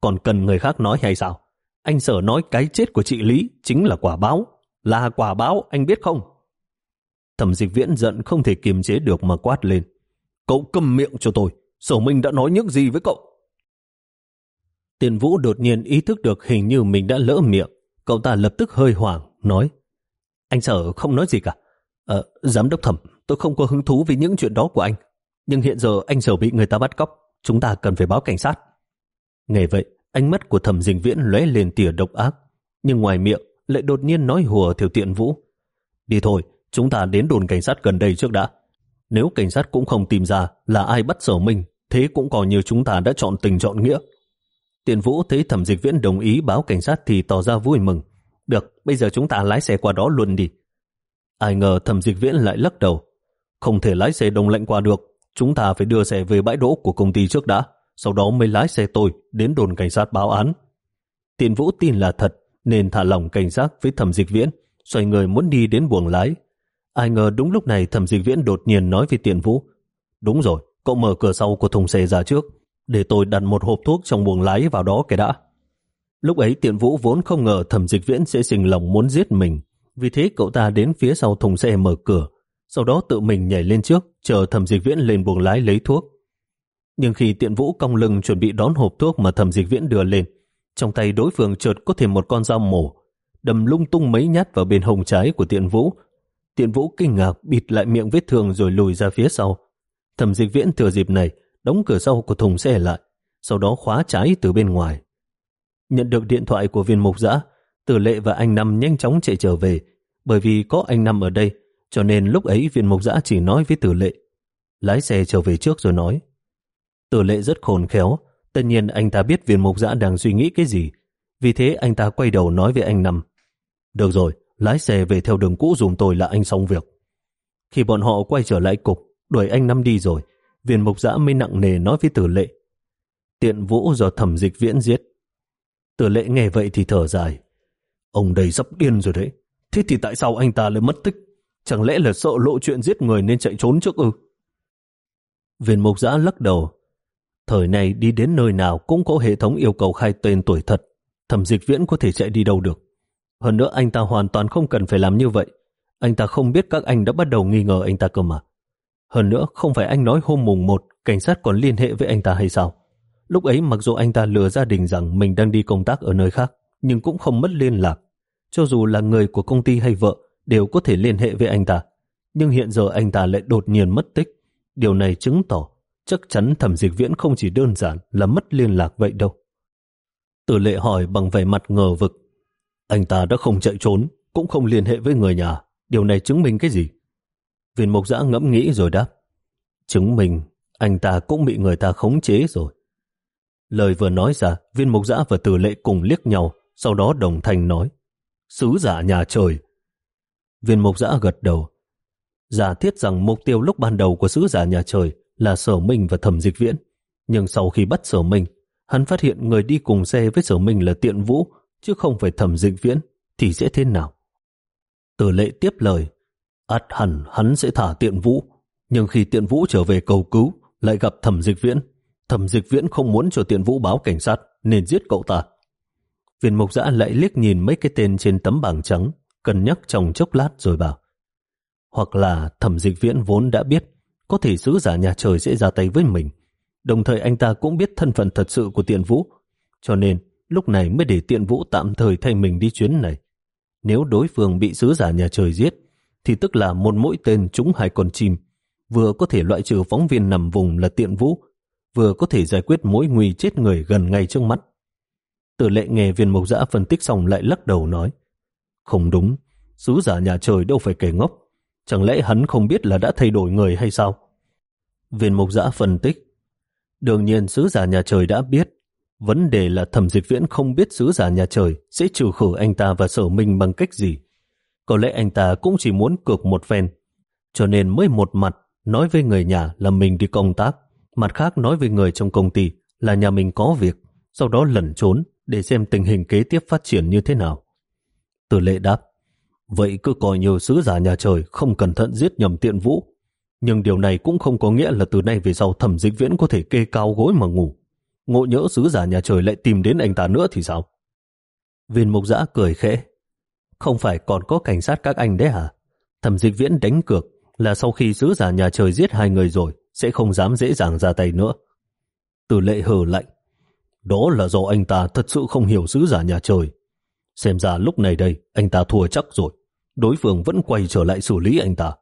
còn cần người khác nói hay sao? Anh sở nói cái chết của chị Lý chính là quả báo. Là quả báo, anh biết không? Thẩm dịch viễn giận không thể kiềm chế được mà quát lên. Cậu cầm miệng cho tôi. Sở Minh đã nói những gì với cậu? Tiền Vũ đột nhiên ý thức được hình như mình đã lỡ miệng. Cậu ta lập tức hơi hoảng, nói Anh sở không nói gì cả. Ờ, giám đốc thẩm, tôi không có hứng thú với những chuyện đó của anh. Nhưng hiện giờ anh sở bị người ta bắt cóc, chúng ta cần phải báo cảnh sát. Nghe vậy, ánh mắt của thẩm dình viễn lóe lên tỉa độc ác, nhưng ngoài miệng lại đột nhiên nói hùa thiểu tiện vũ. Đi thôi, chúng ta đến đồn cảnh sát gần đây trước đã. Nếu cảnh sát cũng không tìm ra là ai bắt sở minh, thế cũng còn như chúng ta đã chọn tình chọn nghĩa. Tiện vũ thấy thẩm dịch viễn đồng ý báo cảnh sát thì tỏ ra vui mừng. Được, bây giờ chúng ta lái xe qua đó luôn đi. Ai ngờ thẩm dịch viễn lại lắc đầu. Không thể lái xe đông lạnh qua được. Chúng ta phải đưa xe về bãi đỗ của công ty trước đã. Sau đó mới lái xe tôi đến đồn cảnh sát báo án. Tiền Vũ tin là thật nên thả lỏng cảnh giác với thẩm dịch viễn, xoay người muốn đi đến buồng lái. Ai ngờ đúng lúc này thẩm dịch viễn đột nhiên nói với Tiền Vũ. Đúng rồi, cậu mở cửa sau của thùng xe ra trước, để tôi đặt một hộp thuốc trong buồng lái vào đó cái đã. Lúc ấy Tiền Vũ vốn không ngờ thẩm dịch viễn sẽ sinh lòng muốn giết mình, vì thế cậu ta đến phía sau thùng xe mở cửa, sau đó tự mình nhảy lên trước, chờ thẩm dịch viễn lên buồng lái lấy thuốc. Nhưng khi Tiện Vũ cong lưng chuẩn bị đón hộp thuốc mà thẩm dịch viễn đưa lên, trong tay đối phương chợt có thêm một con dao mổ, đâm lung tung mấy nhát vào bên hông trái của Tiện Vũ. Tiện Vũ kinh ngạc bịt lại miệng vết thương rồi lùi ra phía sau. Thẩm dịch viễn thừa dịp này đóng cửa sau của thùng xe lại, sau đó khóa trái từ bên ngoài. Nhận được điện thoại của viên mục giã, Tử Lệ và anh Năm nhanh chóng chạy trở về, bởi vì có anh Năm ở đây, cho nên lúc ấy viên mục giã chỉ nói với Tử Lệ. Lái xe trở về trước rồi nói. Tử Lệ rất khôn khéo, tất nhiên anh ta biết viên mục giã đang suy nghĩ cái gì, vì thế anh ta quay đầu nói với anh Năm. Được rồi, lái xe về theo đường cũ dùm tôi là anh xong việc. Khi bọn họ quay trở lại cục, đuổi anh Năm đi rồi, viên mục giã mới nặng nề nói với tử lệ. Tiện vũ do thẩm dịch viễn giết. Tử lệ nghe vậy thì thở dài. Ông đây sắp điên rồi đấy. Thế thì tại sao anh ta lại mất tích? Chẳng lẽ là sợ lộ chuyện giết người nên chạy trốn trước ư? Viên mục giã lắc đầu. Thời này đi đến nơi nào cũng có hệ thống yêu cầu khai tên tuổi thật. Thẩm dịch viễn có thể chạy đi đâu được. Hơn nữa anh ta hoàn toàn không cần phải làm như vậy. Anh ta không biết các anh đã bắt đầu nghi ngờ anh ta cơ mà. Hơn nữa, không phải anh nói hôm mùng 1 cảnh sát còn liên hệ với anh ta hay sao? Lúc ấy mặc dù anh ta lừa gia đình rằng mình đang đi công tác ở nơi khác, nhưng cũng không mất liên lạc. Cho dù là người của công ty hay vợ, đều có thể liên hệ với anh ta. Nhưng hiện giờ anh ta lại đột nhiên mất tích. Điều này chứng tỏ chắc chắn thẩm dịch viễn không chỉ đơn giản là mất liên lạc vậy đâu. Tử lệ hỏi bằng vẻ mặt ngờ vực. Anh ta đã không chạy trốn, cũng không liên hệ với người nhà. Điều này chứng minh cái gì? Viên mộc giã ngẫm nghĩ rồi đáp. Chứng minh anh ta cũng bị người ta khống chế rồi. Lời vừa nói ra, viên mộc giã và tử lệ cùng liếc nhau, sau đó đồng thanh nói. Sứ giả nhà trời. Viên mộc giã gật đầu. Giả thiết rằng mục tiêu lúc ban đầu của sứ giả nhà trời là sở minh và thẩm dịch viễn. Nhưng sau khi bắt sở minh, hắn phát hiện người đi cùng xe với sở minh là tiện vũ, chứ không phải thẩm dịch viễn, thì sẽ thế nào? Tử lệ tiếp lời ắt hẳn hắn sẽ thả tiện vũ. Nhưng khi tiện vũ trở về cầu cứu, lại gặp thẩm dịch viễn. Thẩm dịch viễn không muốn cho tiện vũ báo cảnh sát, nên giết cậu ta. Viên mục giã lại liếc nhìn mấy cái tên trên tấm bảng trắng, cân nhắc trong chốc lát rồi bảo. Hoặc là thẩm dịch viễn vốn đã biết, có thể sứ giả nhà trời sẽ ra tay với mình. Đồng thời anh ta cũng biết thân phận thật sự của tiện vũ, cho nên lúc này mới để tiện vũ tạm thời thay mình đi chuyến này. Nếu đối phương bị sứ giả nhà trời giết, thì tức là một mũi tên trúng hai con chim, vừa có thể loại trừ phóng viên nằm vùng là tiện vũ, vừa có thể giải quyết mối nguy chết người gần ngay trước mắt. Tử lệ nghe viên mộc giã phân tích xong lại lắc đầu nói, không đúng, sứ giả nhà trời đâu phải kẻ ngốc, chẳng lẽ hắn không biết là đã thay đổi người hay sao? Viên mộc giã phân tích, đương nhiên sứ giả nhà trời đã biết, vấn đề là thẩm dịch viễn không biết sứ giả nhà trời sẽ trừ khử anh ta và sở minh bằng cách gì. Có lẽ anh ta cũng chỉ muốn cược một phen, cho nên mới một mặt nói với người nhà là mình đi công tác, mặt khác nói với người trong công ty là nhà mình có việc, sau đó lẩn trốn để xem tình hình kế tiếp phát triển như thế nào. Từ lệ đáp, vậy cứ coi như sứ giả nhà trời không cẩn thận giết nhầm tiện vũ. Nhưng điều này cũng không có nghĩa là từ nay về sau thẩm dịch viễn có thể kê cao gối mà ngủ. Ngộ nhỡ sứ giả nhà trời lại tìm đến anh ta nữa thì sao? Viên mục giã cười khẽ, không phải còn có cảnh sát các anh đấy hả? Thẩm dịch viễn đánh cược là sau khi sứ giả nhà trời giết hai người rồi sẽ không dám dễ dàng ra tay nữa. Từ lệ hờ lạnh. Đó là do anh ta thật sự không hiểu sứ giả nhà trời. Xem ra lúc này đây anh ta thua chắc rồi. Đối phương vẫn quay trở lại xử lý anh ta.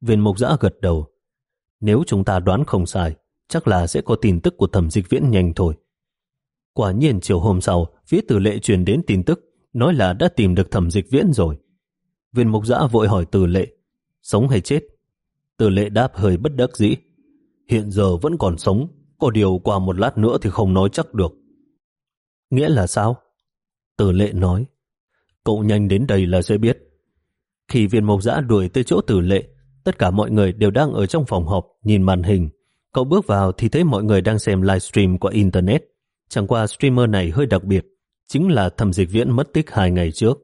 Viên mục giã gật đầu. Nếu chúng ta đoán không sai, chắc là sẽ có tin tức của thẩm dịch viễn nhanh thôi. Quả nhiên chiều hôm sau, phía tử lệ truyền đến tin tức nói là đã tìm được thẩm dịch viễn rồi. Viên mục giã vội hỏi từ lệ, sống hay chết? Từ lệ đáp hơi bất đắc dĩ. Hiện giờ vẫn còn sống, có điều qua một lát nữa thì không nói chắc được. Nghĩa là sao? Từ lệ nói, cậu nhanh đến đây là sẽ biết. Khi viên mộc giã đuổi tới chỗ tử lệ, tất cả mọi người đều đang ở trong phòng họp nhìn màn hình. Cậu bước vào thì thấy mọi người đang xem livestream qua Internet. Chẳng qua streamer này hơi đặc biệt, chính là thẩm dịch viễn mất tích hai ngày trước.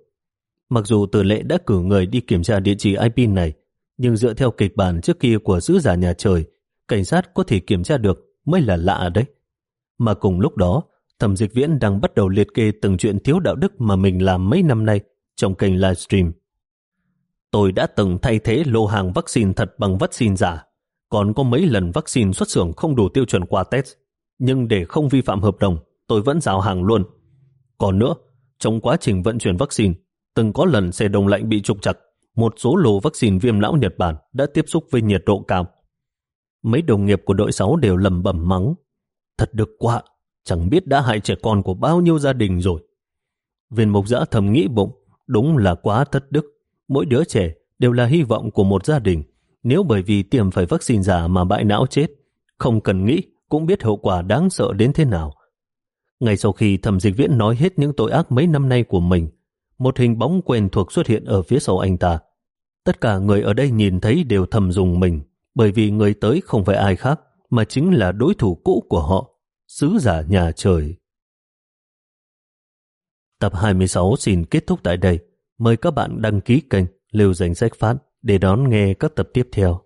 Mặc dù tử lệ đã cử người đi kiểm tra địa chỉ IP này, nhưng dựa theo kịch bản trước kia của sứ giả nhà trời, cảnh sát có thể kiểm tra được mới là lạ đấy. Mà cùng lúc đó, thẩm dịch viễn đang bắt đầu liệt kê từng chuyện thiếu đạo đức mà mình làm mấy năm nay trong kênh livestream. Tôi đã từng thay thế lô hàng vaccine thật bằng vaccine giả, còn có mấy lần vaccine xuất xưởng không đủ tiêu chuẩn qua test. Nhưng để không vi phạm hợp đồng, tôi vẫn giao hàng luôn. Còn nữa, trong quá trình vận chuyển vaccine, từng có lần xe đông lạnh bị trục chặt, một số lô vaccine viêm não Nhật Bản đã tiếp xúc với nhiệt độ cao. Mấy đồng nghiệp của đội 6 đều lầm bẩm mắng. Thật được quá, chẳng biết đã hại trẻ con của bao nhiêu gia đình rồi. Viên mục giã thầm nghĩ bụng, đúng là quá thất đức. Mỗi đứa trẻ đều là hy vọng của một gia đình. Nếu bởi vì tiêm phải vaccine giả mà bại não chết, không cần nghĩ cũng biết hậu quả đáng sợ đến thế nào. Ngay sau khi thẩm dịch viễn nói hết những tội ác mấy năm nay của mình, một hình bóng quen thuộc xuất hiện ở phía sau anh ta. Tất cả người ở đây nhìn thấy đều thầm dùng mình, bởi vì người tới không phải ai khác, mà chính là đối thủ cũ của họ, sứ giả nhà trời. Tập 26 xin kết thúc tại đây. Mời các bạn đăng ký kênh Lưu Danh Sách Phát để đón nghe các tập tiếp theo.